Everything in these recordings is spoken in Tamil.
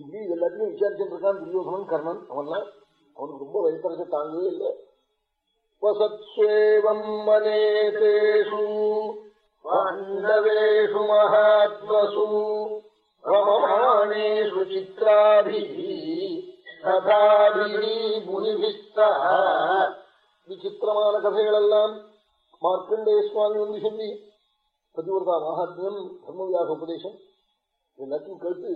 இப்படி எல்லாத்தையும் விசாரிச்சுட்டு இருக்கான் துரியோசனன் கர்ணன் அவன்லாம் அவனுக்கு ரொம்ப வயசரச தாங்கவே இல்லை. வசத்வேவம் மனேதேஷு பாண்டவேஷு மகாத்மசு ரமமானேஷு சித்ராபி கதாபிஹி முனிபிஸ்தா விசித்திரமான கதைகளெல்லாம் மார்க்கண்டேய சுவாமி வந்து சொல்லி பதிவிரதா மகாத்மியம் தர்மவியாக உபதேசம் எல்லாத்தையும் கேட்டு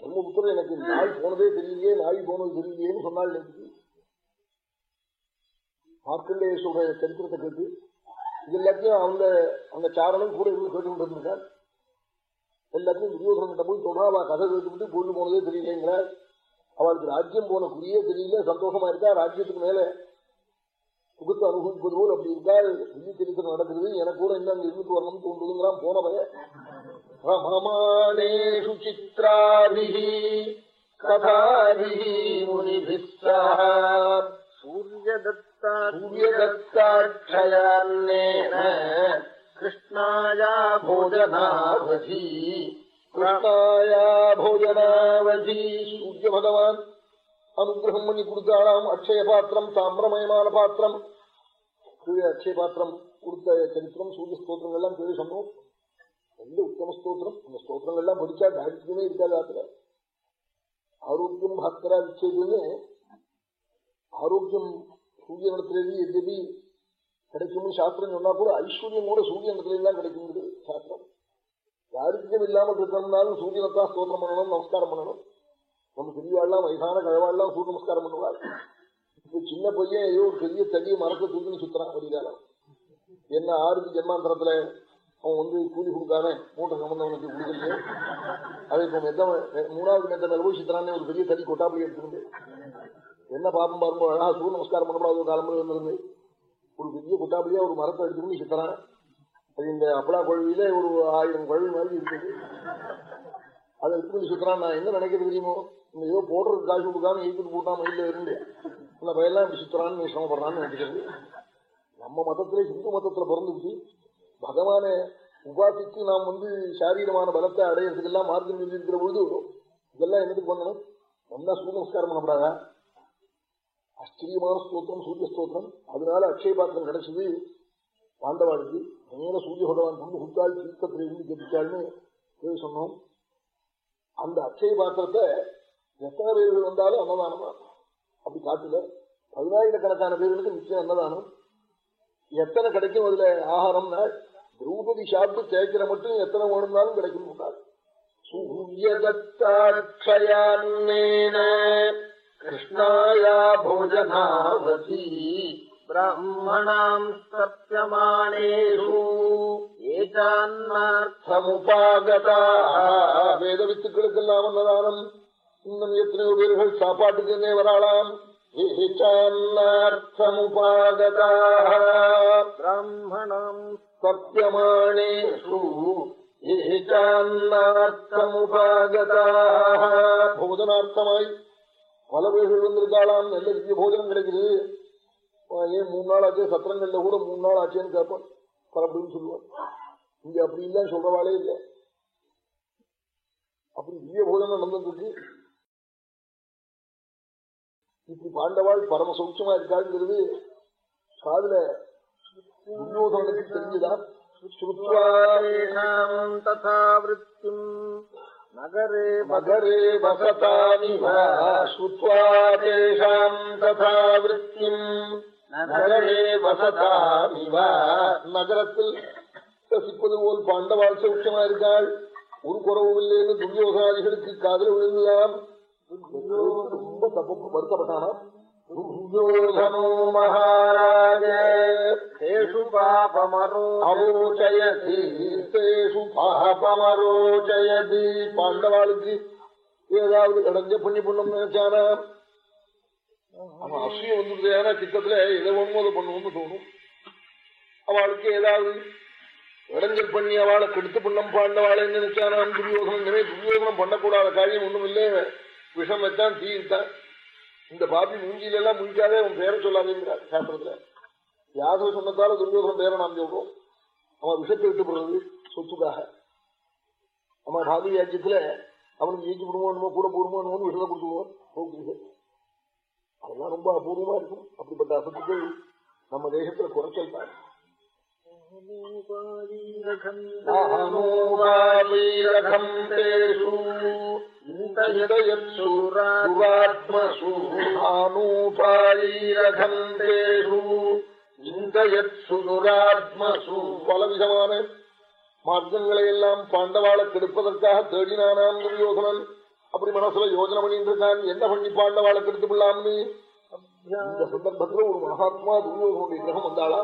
பிரம்மபுத்திரம் எனக்கு நாய் போனதே தெரியலையே நாய் போனது தெரியலையேன்னு சொன்னாள் எனக்கு மார்க்கண்டேயசுடைய சரித்திரத்தை கேட்டு இது எல்லாத்தையும் அவங்க அந்த சாரணம் கூட இருந்து கேட்டு இருந்திருக்கான் எல்லாத்தையும் துரியோதனங்கிட்ட போய் சொல்றா அவ கதை கேட்டுவிட்டு பொண்ணு போனதே தெரியலங்கிற அவளுக்கு ராஜ்யம் போன குறியே தெரியல சந்தோஷமா இருக்கா? ராஜ்யத்துக்கு மேல சுகத்தை அனுபவிப்பதோடு அப்படி இருக்கால் புள்ளி தெரிவித்து நடக்கிறது எனக்கு கூட இன்னும் இருந்துட்டு வரணும் தோன்றுதுங்கிறான். போன பய. பிரமமானேஷு சித்ராபிஹி கிருஷ்ணாயா கிருஷ்ணாயா போஜனாவதி அனுகிரகம் பண்ணி கொடுத்தாளாம். அக்ஷய பாத்திரம் தாமிரமயமான பாத்திரம் கீழே அக்ஷய பாத்திரம் கொடுத்த சரித்திரம் சூரிய ஸ்தோத்திரங்கள்லாம் கேள்வி சொன்னோம். ரொம்ப உத்தம ஸ்தோத்திரம். அந்த ஸ்தோத்திரங்கள்லாம் படிச்சா தாரித்திரமே இருக்காது ஆத்துல. ஆரோக்கியம் பாத்திரா நிச்சயதுன்னு ஆரோக்கியம் சூரிய நடத்துறது எதிரி கிடைக்கும்னு சாஸ்திரம் சொன்னா கூட ஐஸ்வர்யம் கூட சூரிய இடத்துல எல்லாம் கிடைக்குங்கிறது சாஸ்திரம். தாரித்யம் இல்லாமல் இருக்கணும்னாலும் சூரியனைத்தான் ஸ்தோத்திரம் பண்ணணும் நமஸ்காரம் பண்ணணும். நம்ம பெரியவாள்லாம் வயசான கழவாள்லாம் சூரிய நமஸ்காரம் பண்ணுவாள் இப்ப சின்ன பையன் ஏதோ ஒரு பெரிய தடிய மரத்தை தூக்கின்னு சுத்துறான் அப்படிங்கிறான் என்ன ஆறுக்கு ஜென்மாந்திரத்துல அவன் வந்து கூலி கொடுக்காம மூட்டை சம்பந்தவனுக்கு கொடுக்கலையே அது இப்போ மெத்த மூணாவது மெத்த மேல போய் சுத்துறானே ஒரு பெரிய தடி கொட்டாப்படி எடுத்துக்கிட்டு. என்ன பாப்பம் பாருங்க அழகா சூரிய நமஸ்காரம் பண்ணக்கூடாது காலம்பரம் இருந்திருந்து ஒரு பெரிய குட்டாப்படியா ஒரு மரத்தை எடுத்துக்கிட்டு சித்தரான் அது இந்த அப்படா குழவியில ஒரு ஆயிரம் குழவி மாதிரி இருக்குது. அதை எடுத்துக்கிட்டு சுத்துறான் நான் என்ன நினைக்கிறது தெரியுமோ? இந்த ஏதோ போடுறது காசு கொடுக்காம எழுத்துட்டு போட்டா மயில இருந்து இந்த பயிலாம் இப்படி சுத்துறான்னு நீ சிரமப்படுறான்னு நினைக்கிறது. நம்ம மதத்திலே ஹிந்து மதத்துல பிறந்துச்சு பகவான உபாசித்து நாம் வந்து சாரீரமான பலத்தை அடையிறதுக்கெல்லாம் மார்க்கம் இருக்கிற பொழுது இதெல்லாம் என்னதுக்கு பண்ணணும்? நல்லா சூரிய நமஸ்காரம் பண்ணப்படாதா ஆச்சரியமான ஸ்தோத்திரம் சூரிய ஸ்தோத்திரம். அதனால அக்ஷய பாத்திரம் கிடைச்சது பாண்டவாளுக்கு. நேர சூரிய பகவான் கொண்டு ஹுத்தால் தீர்த்தத்தில் இருந்து கெட்டிச்சாள்னு சொன்னோம். அந்த அக்ஷய பாத்திரத்தை எத்தனை பேர்கள் வந்தாலும் அன்னதானமா? அப்படி காட்டுல பதினாயிரக்கணக்கான பேர்களுக்கு நிச்சயம் அன்னதானம். எத்தனை கிடைக்கும் அதுல? ஆகாரம்னா திரௌபதி சாப்பிட்டு தேய்க்கிற மட்டும் எத்தனை ஓடுனாலும் கிடைக்கும் சூரியதத்தாட்சயான்னேன கிருஷ்ணாயா போஜனாவதி. ब्राह्मणाम् सत्यमानेषु ஏதான்னார்த்த சமுபாகதா வேத வித்துக்களுக்கெல்லாம் அன்னதானம் இன்னும் எத்தனையோ பேர்கள் சாப்பாட்டுக்கு வராளாம் சமுபாகதா ब्राह्मणाम् சத்தியமானேஷு ஏகான்னார்த்தமுபாகதா போஜனார்த்தமாய் பல பேர்கள் வந்திருக்காளாம் நல்ல திவ்ய போஜனம் கிடைக்குது ஏன் மூணு நாள் ஆச்சு? சத்திரங்கள்ல கூட மூணு நாள் ஆச்சேன்னு கேட்பான் பரப்புன்னு சொல்லுவான். இங்க அப்படி இல்ல சொல்றவாளே இல்ல. அப்படி திவ்ய போஜனம் நடந்துருக்கு இப்படி பாண்டவாள் பரம சௌக்கியமா இருக்காங்கிறது காதுல துரியோதனுக்கு தெரிஞ்சுதான் நகரே நகரே வசதானிவ ஸ்ருத்வா தேஷாம் ததா விருத்திம். நகரத்தில் வசிப்பது போல் பாண்டவாள் சௌக்கியமா இருக்காள். ஒரு குறவும் இல்லைன்னு துரியோகாதிகளுக்கு காதல விழுந்துதான் ரொம்ப தப்பு வருத்தப்பட்டானா பாண்டவாளுக்கு ஏதாவது இடைஞ்ச புண்ணி புண்ணம் நினைச்சானா அவன் அசூய வந்துருது ஏன்னா சித்தத்துல எதை ஒண்ணும் அதை பண்ணுவோம்னு தோணும். அவளுக்கு ஏதாவது இடைஞ்சல் பண்ணி அவளை கெடுத்து பண்ணம் பாண்டவாளை நினைச்சானான் துரியோகனம் இனிமே துரியோகனம் பண்ணக்கூடாத காரியம் ஒண்ணும் இல்லை விஷம் வச்சான் தீர்த்தான் இந்த பாபி மூஞ்சியில எல்லாம் முடிக்காதே உன் பேரை சொல்லாதேங்கிறார் சாஸ்திரத்துல. யாதவ சொன்னதால துரியோகனம் பேரை நாம் சொல்றோம். அவன் விஷத்தை விட்டு போடுறது சொத்துக்காக. அவன் பாபி ராஜ்யத்துல அவனுக்கு ஜெயிச்சு விடுவோம் கூட போடுமோ விஷத்தை கொடுத்துருவோம். அதெல்லாம் ரொம்ப அபூர்வமா இருக்கும். அப்படிப்பட்ட அசத்துக்கள் நம்ம தேசத்துல குறைச்சல் தான். பலவிதமான மார்க்கங்களை எல்லாம் பாண்டவாளை கெடுப்பதற்காக தேடினானாம் துரியோகனன் அப்படி மனசுல யோஜனை பண்ணிட்டு இருக்கான் என்ன பண்ணிப்பாள்ல வாழை கெடுத்து விடலாம்னு? இந்த சந்தர்ப்பத்துல ஒரு மகாத்மா துரியோகனுடைய கிரகம் வந்தாளா?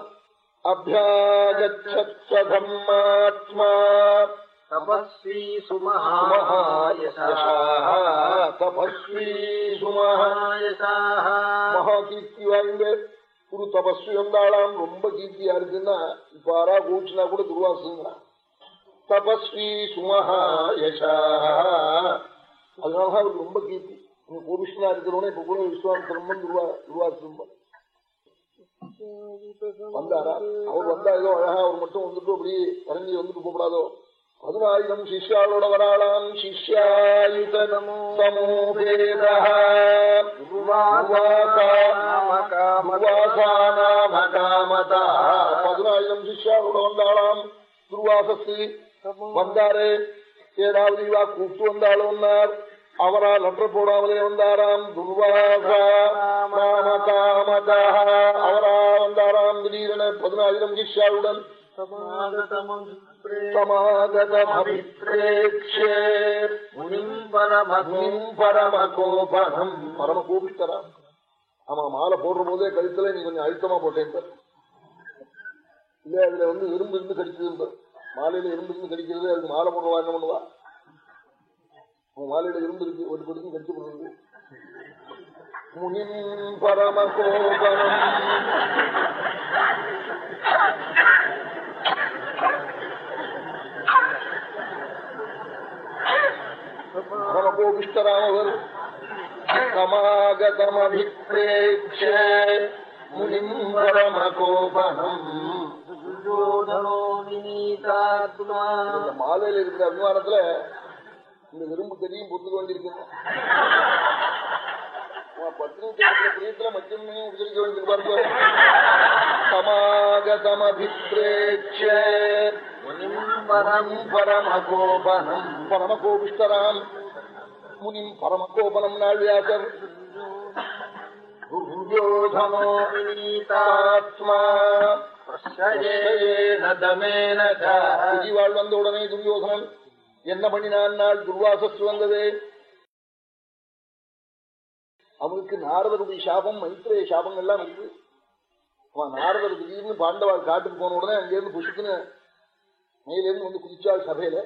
அபியாகமாத்மா தபஸ்வி மகா கீர்த்தி வாய்ந்த ஒரு தபஸ்வி வந்தாளாம். ரொம்ப கீர்த்தியா இருக்குன்னா இப்ப ஆறா கூச்சுனா கூட துருவாசுங்கிறான் தபஸ்வி சுமஹா யசா அதனாலதான் அவருக்கு ரொம்ப கீர்த்தி. நீங்க கோபிஷ்ணா இருக்கிறவனே இப்ப கூட விஸ்வாமித்திரம்பன் துர்வா துர்வாசிரம்பன் வந்தாரா? அவர் வந்தா ஏதோ அழகா அவர் மட்டும் வந்துட்டு அப்படி இறங்கி வந்துட்டு போகப்படாதோ? பதினாயிரம் சிஷ்யாளோட வராளாம். சிஷ்யாயுதனமோ பதினாயிரம் சிஷ்யாவோட வந்தாளாம். துர்வாசஸ்து. வந்தாரு. ஏதாவது இவா கூப்பிட்டு வந்தாலும் அவரால் அற்ற போடாமலே வந்தாராம் துர்வாசாமதா அவரால் வந்தாராம். திடீரென பதினாயிரம் கிஷாவுடன் பரம கோபிஷ்டரா ஆமா மாலை போடுற போதே கழுத்துல நீ கொஞ்சம் அழுத்தமா போட்டேன் இல்ல அதுல வந்து இரும்பு இருந்து கடிச்சது மாலையில இரும்பு இருந்து கடிக்கிறது அதுக்கு மாலை போடுவா என்ன பண்ணுவா? உன் வாழையில இருந்து இருக்கு ஒரு கொடுக்கும் கடிச்சு கொடுக்குது முனின் பரமகோபனம் பரமகோபிஷ்டராமவர் சமாகதமபிப்ரேட்சே முனிம் பரமகோபனம் மாலையில் இருக்கிற அபிமானத்துல இந்த விரும்பு கதியும் பொத்துக்க வேண்டியிருக்குங்க பத்னி பிரியத்துல மச்சமே வேண்டியிருப்பாரு முனிம் பரம் பரமகோபனம். பரமகோபிஷ்டராம். முனிம் பரமகோபனம் நாள்வியாசர். துர்யோதனோ வினீதாத்மா வாழ் வந்த உடனே துரியோசனன் என்ன பண்ணினான் நாள் துர்வாசஸ் வந்தது? அவனுக்கு நாரதருடைய சாபம் மைத்திரைய சாபம் எல்லாம் இருக்கு. அவன் நாரதர் திடீர்னு பாண்டவாள் காட்டுக்கு போன உடனே அங்கிருந்து புஷுக்குன்னு மேலேருந்து வந்து குதிச்சாள் சபையில.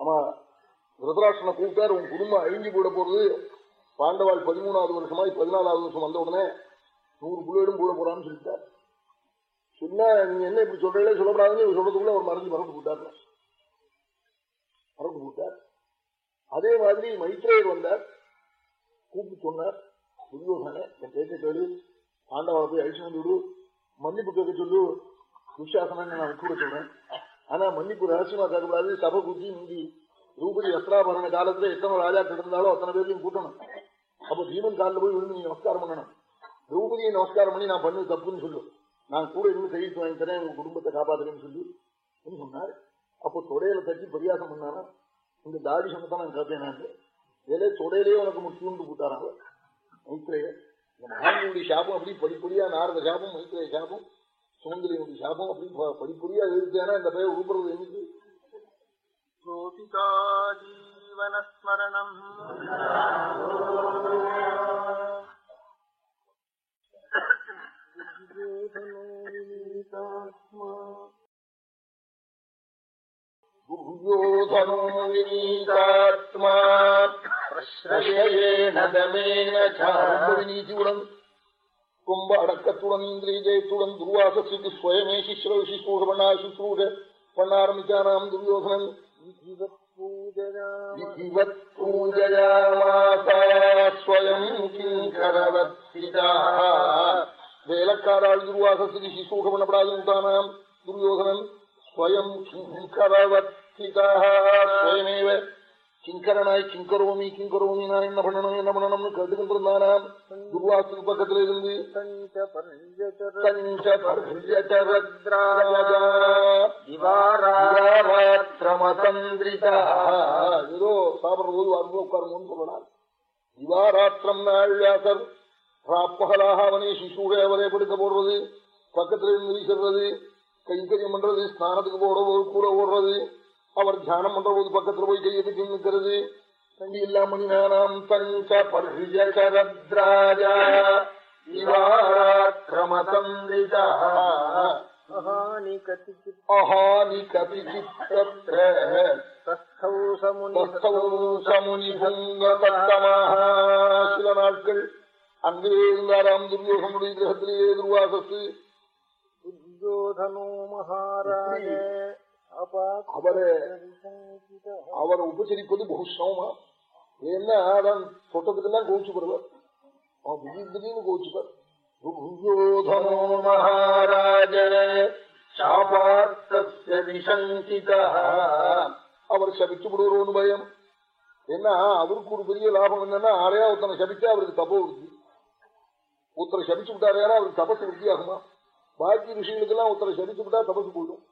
அவன் ருத்ராட்சனை கூப்பிட்டார் உன் குடும்பம் அழிஞ்சு போட போறது பாண்டவாள் பதிமூணாவது வருஷமா பதினாலாவது வருஷம் வந்த உடனே நூறு புள்ளியிடும் போட போறான்னு சொல்லிட்டார். சொன்னா நீங்க என்ன இப்படி சொல்றீங்களே சொல்லப்படாதுன்னு சொல்றதுக்குள்ள ஒரு மறந்து மறந்து போட்டார் மறந்து போட்டார் அதே மாதிரி மைத்ரேயர் வந்தார். கூப்பிட்டு சொன்னார். துரியோசனை என் பேச்ச கேடு பாண்டவாவை போய் அழிச்சு வந்து மன்னிப்பு கேட்க சொல்லு. துஷாசனன் நான் கூட சொல்றேன். ஆனா மன்னிப்பு ரகசியமா கேட்கக்கூடாது. சபை குத்தி இந்தி ரூபதி வஸ்திராபரண காலத்துல எத்தனை ராஜா கிடந்தாலும் அத்தனை பேர்லையும் கூட்டணும். அப்ப பீமன் காலில் போய் விழுந்து நீ நமஸ்காரம் பண்ணணும். திரௌபதியை நமஸ்காரம் பண்ணி நான் பண்ணது தப்புன்னு சொல்லு. நான் கூட இருந்து கையெழுத்து வாங்கி தரேன் உங்க குடும்பத்தை காப்பாத்துறேன்னு சொல்லி. சொன்னார். அப்போ தொடையில தட்டி பரியாசம் பண்ணானா இந்த தாடி சமத்தை நான் காப்பேனாண்டு இதிலே தொடையிலேயே உனக்கு முக்கியம்னு போட்டாராங்க மைத்ரேய இந்த சாபம் அப்படி படிப்படியா நாரத சாபம் மைத்ரேய சாபம் சுமந்திரியனுடைய சாபம் அப்படி படிப்படியா இருந்தேன்னா இந்த பெயர் உருப்புறது எனக்கு ஜீவனஸ்மரணம் ീതിയുടൻ കുംഭ അടക്കത്തുടൻ ഇന്ദ്രിയജയത്തുടൻ ദുർവാസസ്ഥിതി സ്വയമേ ശിശ്രവ ശുശ്രൂഷ പണ്ണാ ശുശ്രൂഷ പണ്ണാരംഭിക്കാനാം ദുര്യോധനൻ സ്വയം വേലക്കാരാൾ ദുർവാസസ്ഥിതി ശുശ്രൂഷ പണപ്പെടാതെ ദുര്യോധനൻ സ്വയം കിങ്കരവത് ஸ்வயமேவ கிங்கரனாய் கிங்கரோமி கிங்கரோமி நான் என்ன பண்ணணும் என்ன பண்ணணும்னு கேட்டுக்கிட்டு இருந்தானாம் துர்வாசுக்கு பக்கத்துல இருந்து ஏதோ சாப்பிடுற போது அருவ உட்காருங்கன்னு சொல்லலாம் திவாராத்திரம் நாள் வியாசர் ராப்பகலாக அவனே சிசுவை அவரே படுக்க போடுறது பக்கத்துல இருந்து வீசுறது கைங்கரியம் பண்றது ஸ்நானத்துக்கு போடுறது கூட ஓடுறது அவர் தியானம் பண்ற போது பக்கத்துல போய் கையெடுத்து நிற்கிறது தண்டி எல்லா மணிநானாம் பஞ்ச சில நாட்கள் அங்கே இருந்தாராம் துரியோகனுடைய கிரகத்திலேயே துர்வாசத்து மகாராஜ. அவரை அவரை உபசரிப்பது பகு ஏன்னா அதான் சொட்டத்துக்கெல்லாம் கோச்சுப்படுவார் அவன் திடீர் திடீர்னு கோச்சுப்பார் மகாராஜ அவர் சபிச்சு விடுவோம்னு பயம். ஏன்னா அவருக்கு ஒரு பெரிய லாபம் என்னன்னா ஆரையா ஒருத்தனை சபிச்சா அவருக்கு தப்போ இருக்கு ஒருத்தரை சபிச்சு விட்டாரு அவருக்கு தபசு விருத்தி ஆகுமா பாக்கி விஷயங்களுக்கெல்லாம் ஒருத்தரை சபிச்சு விட்டா தபசு போயிடும்.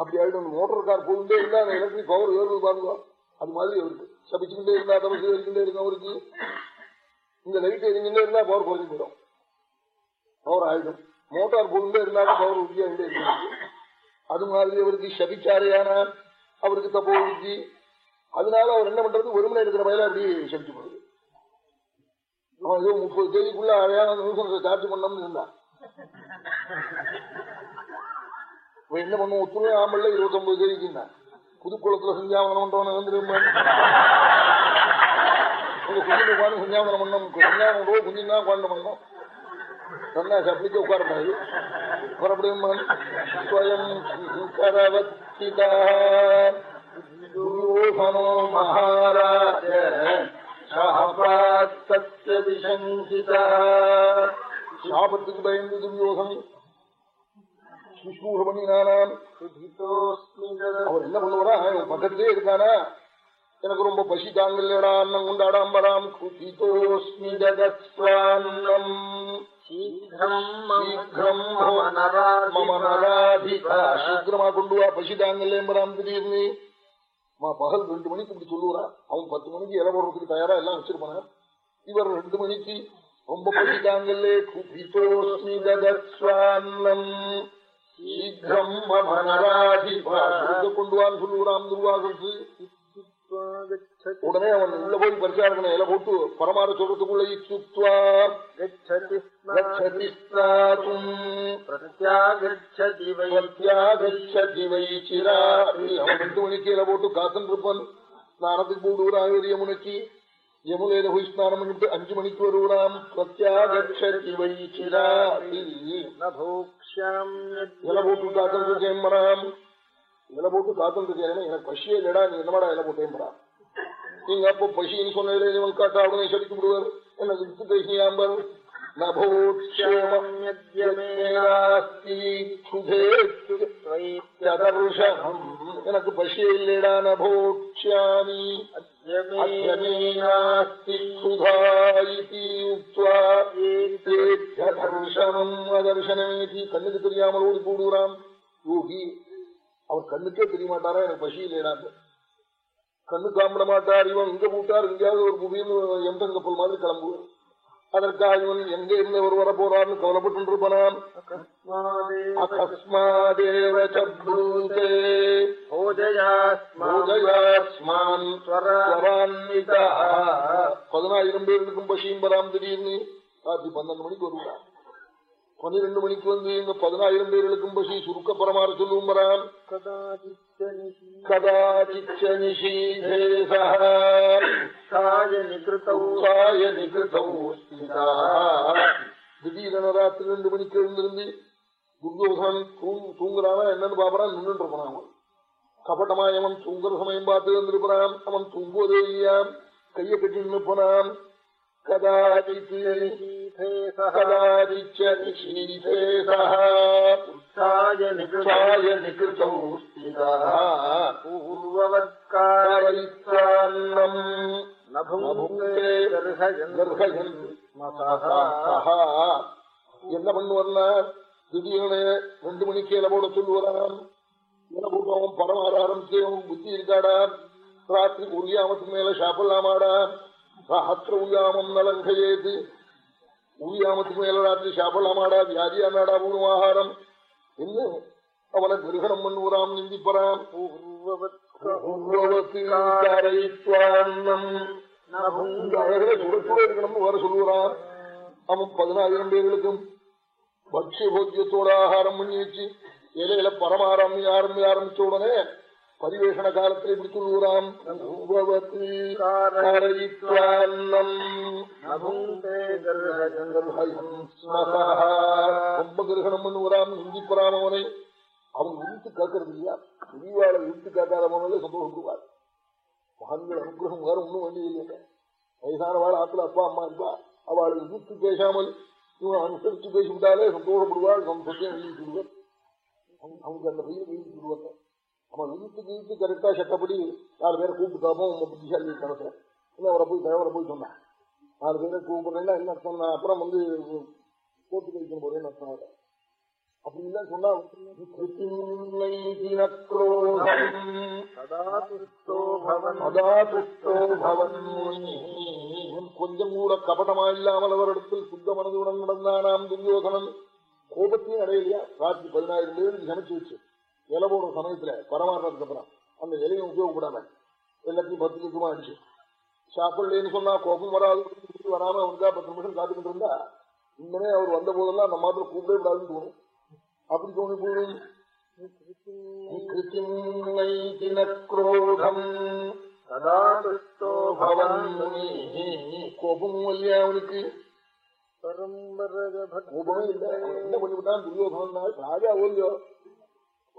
அப்படி ஆயிடும் மோட்டர் கார் போயிட்டே இருந்தா அந்த எலக்ட்ரிக் பவர் ஏறுது பாருங்க. அது மாதிரி அவருக்கு சபிச்சுக்கிட்டே இருந்தா தபசு ஏறிக்கிட்டே இருக்கும் அவருக்கு இந்த லைட் எரிஞ்சுட்டே இருந்தா பவர் குறைஞ்சு போயிடும். பவர் ஆயிடும். மோட்டார் போயிட்டே இருந்தாலும் பவர் உறுதியாகிட்டே இருக்கு அது மாதிரி அவருக்கு சபிச்சாரையான அவருக்கு தப்போ உறுதி. அதனால அவர் என்ன பண்றது? ஒருமனை இருக்கிற வயல அப்படி சபிச்சு போடுது. அவன் ஏதோ முப்பது தேதிக்குள்ள அழையான சார்ஜ் பண்ணோம்னு இருந்தான். இவன் என்ன பண்ணுவோம் ஒத்துழைய ஆம்பல்ல இருபத்தி ஒன்பது தேதிக்குன்னா புதுக்குளத்துல சஞ்சாவனம் பண்றவன வந்து உங்க உட்காந்து சஞ்சாவனம் பண்ணோம் சஞ்சாவனம் ரூபா குஞ்சின் தான் உட்காந்து பண்ணோம் உட்காரப்படாது மகாராஜ சாபத்துக்கு பயந்து துரியோதன் சுஷ்ரூஷ பண்ணினானாம் அவர் என்ன பண்ணுவரா? பக்கத்திலே இருக்கானா? எனக்கு ரொம்ப பசி தாங்கல்லையடா அண்ணன் கொண்டாடாம்பராம். குதிதோஸ்மி ஜகத்ஸ்வான்னம் சீக்கிரமா கொண்டு வா பசி தாங்கல்லையம்பராம் திடீர்னு. பகல் ரெண்டு மணிக்கு இப்படி சொல்லுவா அவன் பத்து மணிக்கு இலை போடுறதுக்கு தயாரா? எல்லாம் வச்சிருப்பான? இவர் ரெண்டு மணிக்கு ரொம்ப பசி தாங்கல்லே குதிதோஸ்மி ஜகத்ஸ்வான்னம் கொண்டு வான்னு சொல்லுகிறான் துர்வாசத்து உடனே அவன் உள்ள போய் பரிசாரணை இலை போட்டு பரமார சொல்றதுக்குள்ள ரெண்டு மணிக்கு இலை போட்டு காசன் இருப்பான் ஸ்நானத்துக்கு போடுகிறான் யமுனைக்கு யமுனையில போய் ஸ்நானம் பண்ணிட்டு அஞ்சு மணிக்கு வருகிறான். பிரத்யாகி இலை போட்டு காத்துன்னு இருக்கேன் இலை போட்டு காத்துன்னு இருக்கேன் எனக்கு பசியே இல்லடா நீ என்னமாடா இலை போட்டேன் நீங்க அப்போ பசின்னு சொன்னதுல இவன் காட்டா உடனே சடித்து விடுவார் எனக்கு வித்து பேசியாம்பர் சுதேத்யதர்ஷனம் எனக்கு பசியே இல்லடா உக்த்வா ஏதேத்யதர்ஷனம் அதர்ஷனமேதி கண்ணுக்கு தெரியாமல் ஓடி போடுகிறான். யோகி அவர் கண்ணுக்கே தெரிய மாட்டாரா எனக்கு பசி இல்லைடான்னு கண்ணு காமிட மாட்டார் இவன் இங்க போட்டார் எங்கேயாவது ஒரு புவியில் எம்பன் கப்பல் மாதிரி கிளம்புவார். அதற்காக இவன் எங்க இருந்து ஒரு வர போறான்னு கவலைப்பட்டு இருப்பான். பதினாயிரம் பேர் இருக்கும் பசியும் பராம் திடீர்னு ராத்திரி பன்னெண்டு மணிக்கு வருவான் பன்னிரெண்டு மணிக்கு வந்து எங்க பதினாயிரம் பேர்களுக்கும் பசி சுருக்க பரமாறு சொல்லுவோம் வரான் திடீரென ராத்திரி ரெண்டு மணிக்கு எழுந்திருந்து துர்யோகன் தூங்குறானா என்னன்னு பாப்பறான் நின்று போனான் கபட்டமாய் அவன் தூங்குற சமயம் பார்த்து வந்திருப்பான் அவன் தூங்குவதே இல்லையாம். கையை கட்டி நின்று போனான் கதாச்சி കലാരിച്ച നിശീശേഷ ഉത്ഥായ നികൃതായ നികൃതൗ സ്ഥിത പൂർവവത്കാരിത്താന്നം என்ன பண்ணுவா திடீர்னு ரெண்டு மணிக்கு இலவோட சொல்லுவாராம் இன கூட்டம் படம் ஆட ஆரம்பிச்சவன் புத்தி இருக்காடா ராத்திரி உரியாமத்துக்கு மேல சாப்பிடலாமாடா சஹத்திர உரியாமம் நலங்கேது உரியாமத்துக்கு மேல ராத்திரி சாப்பிடலாமாடா வியாதியானாடா ஊனும் ஆகாரம் என்று அவனை கிரகணம் பண்ணுவாராம் நிந்திப்பறாம் இருக்கணும்னு வர சொல்லுவான் அவன் பதினாயிரம் பேர்களுக்கும் பக்ஷ போக்கியத்தோட ஆகாரம் பண்ணி வச்சு இலையில பரமாரம்பி ஆரம்பி ஆரம்பிச்ச உடனே பரிவேஷண காலத்தில் இப்படி சொல்லுகிறான் ரொம்ப கிரகணம் பண்ணுவான் ஹிந்தி அவனை அவன் இழுத்து காக்கிறது இல்லையா பெரியவாளை இழுத்து காக்காதவனாலே சந்தோஷப்படுவார் மகன்கள் அனுகிரகம் வேற ஒண்ணும் வேண்டியதில்லை. வயசானவாள் ஆத்துல அப்பா அம்மா இருப்பா. அவளை எதிர்த்து பேசாமல் இவன் அனுசரித்து பேசிவிட்டாலே சந்தோஷப்படுவாள் நம்ம சத்தியம் எழுதிடுவார் அவனுக்கு அந்த பையன் எழுதிடுவாங்க அவன் இழுத்துக்கு இழுத்து கரெக்டா சட்டப்படி நாலு பேரை கூப்பிட்டு காப்போம் உங்க புத்திசாலி கணக்கில் இல்லை அவரை போய் தலைவரை போய் சொன்னான். நாலு பேரை கூப்பிடுறேன்னா என்ன அர்த்தம்? அப்புறம் வந்து கோர்ட்டு வைக்கணும் போறேன்னு அர்த்தம் இல்லை அப்படின்லாம் சொன்னா கொஞ்சம் கூட கபடமா இல்லாமல் அவரிடத்தில் சுத்த மனதுடன் நடந்தானாம் துரியோசனன் கோபத்தையும் அடையலையா? ராத்திரி பதினாயிரம் பேருக்கு சமைச்சு வச்சு. இலை போடுற சமயத்துல பரமாறினதுக்கு அப்புறம் அந்த இலையை உபயோகப்படாம எல்லாத்தையும் பத்து நிமிஷமா அடிச்சு. சாப்பிடலன்னு சொன்னா கோபம் வராது. வராம அவனுக்கா பத்து நிமிஷம் காத்துக்கிட்டு இருந்தா இன்னமே அவர் வந்த போதெல்லாம் நம்ம மாத்திரம் கூப்பிடவே கூடாதுன்னு தோணும். அப்படி தோணி போடும் கோபமும் இல்லையா அவனுக்கு? கோபமே இல்ல. என்ன பண்ணிவிட்டான்? துரியோகனாள் ராஜா ஓல்லையோ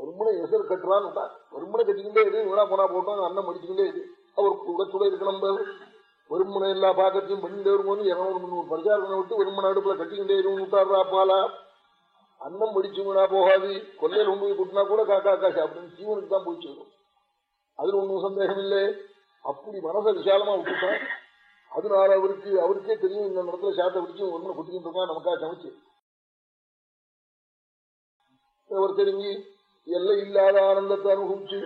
ஒருமுனை எசர் கட்டுறான்னு விட்டான் கட்டிக்கிட்டே இரு வீணா போனா போட்டோம் அண்ணன் மடிச்சுக்கிட்டே இரு. அவர் உடச்சுட இருக்கணும் ஒரு எல்லா பாக்கத்தையும் பண்ணிட்டே வரும்போது இருநூறு முந்நூறு பிரச்சாரம் விட்டு ஒரு அடுப்புல கட்டிக்கிட்டே இருக்கும் விட்டாரா பாலா. அன்னம் படிச்சு வீணா போகாது. கொல்லையில் கொண்டு போய் கொட்டினா கூட காக்கா காசு அப்படின்னு ஜீவனுக்கு தான் போய் சேரும். அதுல ஒன்றும் சந்தேகம் இல்லை. அப்படி மனசை விசாலமா விட்டுட்டான் அதனால அவருக்கு அவருக்கே தெரியும் இந்த இடத்துல சாட்டை பிடிச்சி ஒன்று குட்டிக்கிட்டு இருக்கான் நமக்காக சமைச்சு. அவர் தெரிஞ்சு எல்லை இல்லாத ஆனந்தத்தை அனுபவிச்சு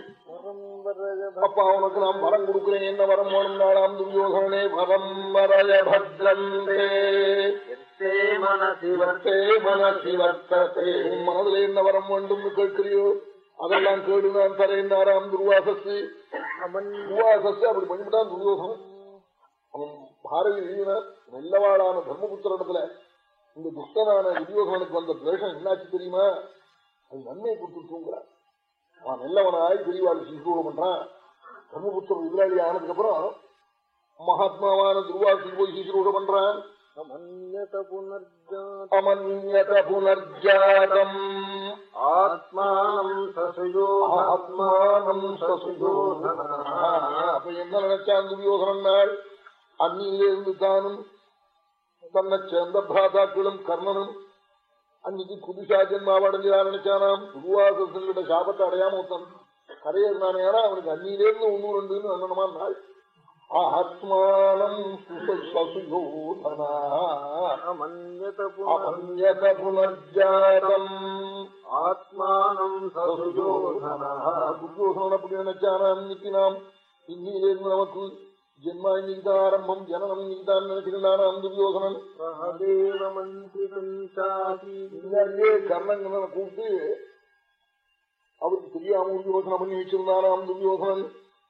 அப்பா அவனுக்கு நான் வரம் கொடுக்கிறேன். என்ன வரம் வேணும்? நாளாம் துரியோகனே வரம் வரய பத்ரந்தே. மனதில் என்ன வரம் வேண்டும் கேட்கிறியோ அதெல்லாம் கேடு. நான் தரேன்னாராம் துர்வாசஸ்து. துர்வாசஸ்து அப்படி பண்ணிவிட்டான் துரியோகன் அவன் பாரதி நல்லவாளான தர்மபுத்திரத்துல இந்த துஷ்டனான துரியோகனுக்கு வந்த துவேஷம் என்னாச்சு தெரியுமா? அது நன்மை கொடுத்துருக்குங்கிறார் அவன் நல்லவனாய் பெரியவாள் சிசுரோகம் பண்றான். தர்மபுத்திரம் எதிராளி ஆனதுக்கு அப்புறம் மகாத்மாவான துர்வாசுக்கு போய் சிசுரோகம் பண்றான். புனர்ஜாதம். ஆத்மானம் சசுயோ ஆத்மானம் சசுயோதனா. அப்ப என்ன நினைச்சான் துரியோகனன் நாள் அந்நியிலிருந்து தானும் தன்னை சேர்ந்த பிராதாக்களும் கர்ணனும் அன்னைக்கு புதுசா ஜென்மாவடைஞ்சா நினைச்சானாம் துருவாசங்களோட சாபத்தை அடையாம ஒருத்தன் கரையேறினானே அவனுக்கு அந்நியிலேருந்து ஒன்னு ரெண்டுன்னு அண்ணனமா நாள். ஆத்மானம் புனர்ஜாதம் ஆத்மானம் துரியோசனன் அப்படி நினைச்சானாம் இன்னைக்கு நாம் இன்னிலிருந்து நமக்கு ஜென்மா இன்னைக்குதான் ஆரம்பம் ஜனனம் துரியோசனன் சகதேவ மந்திரம் சாதி முன்னாடியே கர்ணங்கனை கூப்பிட்டு அவருக்கு தெரியாம ஒரு யோசனை பண்ணி வச்சிருந்தானாம் துரியோசனன்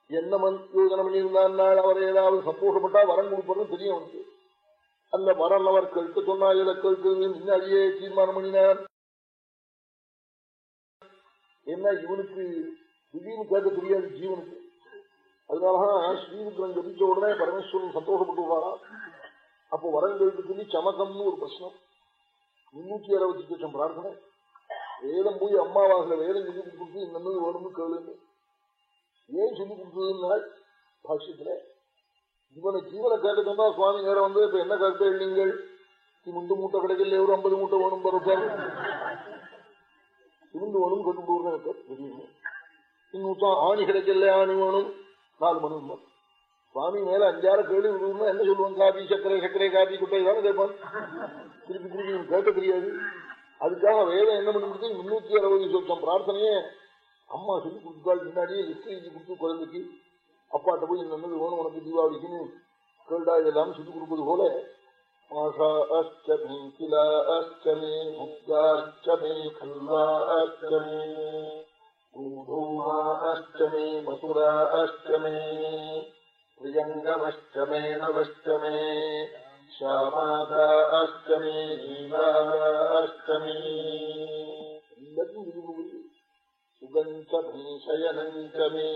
என்ன மண் யோசனை பண்ணியிருந்தான் அவர் ஏதாவது சந்தோஷப்பட்டா வரம் கொடுப்பதும் தெரியும் அவனுக்கு அந்த வரம் அவர் கேட்க சொன்னா எதை கேட்கிறது முன்னாடியே தீர்மானம் பண்ணினார். என்ன இவனுக்கு திடீர்னு கேட்க தெரியாது ஜீவனுக்கு. அதனாலதான் ஸ்ரீவிக்ரம் ஜபிச்ச உடனே பரமேஸ்வரன் சந்தோஷப்பட்டு விடுவாரா அப்போ வரங்களுக்கு சொல்லி சமகம்னு ஒரு பிரச்சனை. முன்னூத்தி அறுபத்தி லட்சம் பிரார்த்தனை. வேதம் போய் அம்மாவாசல வேதம் சொல்லி கொடுத்து இன்னும் வேணும்னு கேளுங்க ஏன் சொல்லி கொடுத்ததுன்னா பாஷ்யத்துல. இவனை ஜீவனை கேட்டுக்கொண்டா சுவாமி நேரம் வந்து இப்ப என்ன கருத்தை நீங்கள் முண்டு மூட்டை கிடைக்கல ஒரு ஐம்பது மூட்டை வேணும் பருப்பாரு இருந்து வேணும் கொண்டு போடுறேன் திடீர்னு இன்னும் ஆணி கிடைக்கல ஆணி வேணும். நாலு மணி உண்மை சுவாமி மேல அஞ்சாறு கேள்வி விடுவோம்னா என்ன சொல்லுவான் காபி சக்கரை சக்கரை காபி குட்டை தானே கேட்பான். திருப்பி திருப்பி கேட்க தெரியாது. அதுக்காக வேதம் என்ன பண்ணி முன்னூத்தி அறுபது சொச்சம் பிரார்த்தனையே அம்மா சொல்லி கொடுத்தாள். முன்னாடியே லிஸ்ட் எழுதி கொடுத்து குழந்தைக்கு. அப்பாட்ட போய் நல்லது வேணும் உனக்கு தீபாவளிக்குன்னு கேள்டா இதெல்லாம் சொல்லி கொடுப்பது போல மாசா அஷ்டமி கிலா அஷ்டமி முக்தாஷ்டமி கல்வா அஷ்டமி. அஷ்டமி மதுரா அஷ்டமி பிரியங்கமஷ்டமே நவஷ்டமே ஷாமாதா அஷ்டமி ஜீவா அஷ்டமி சயனஞ்சமே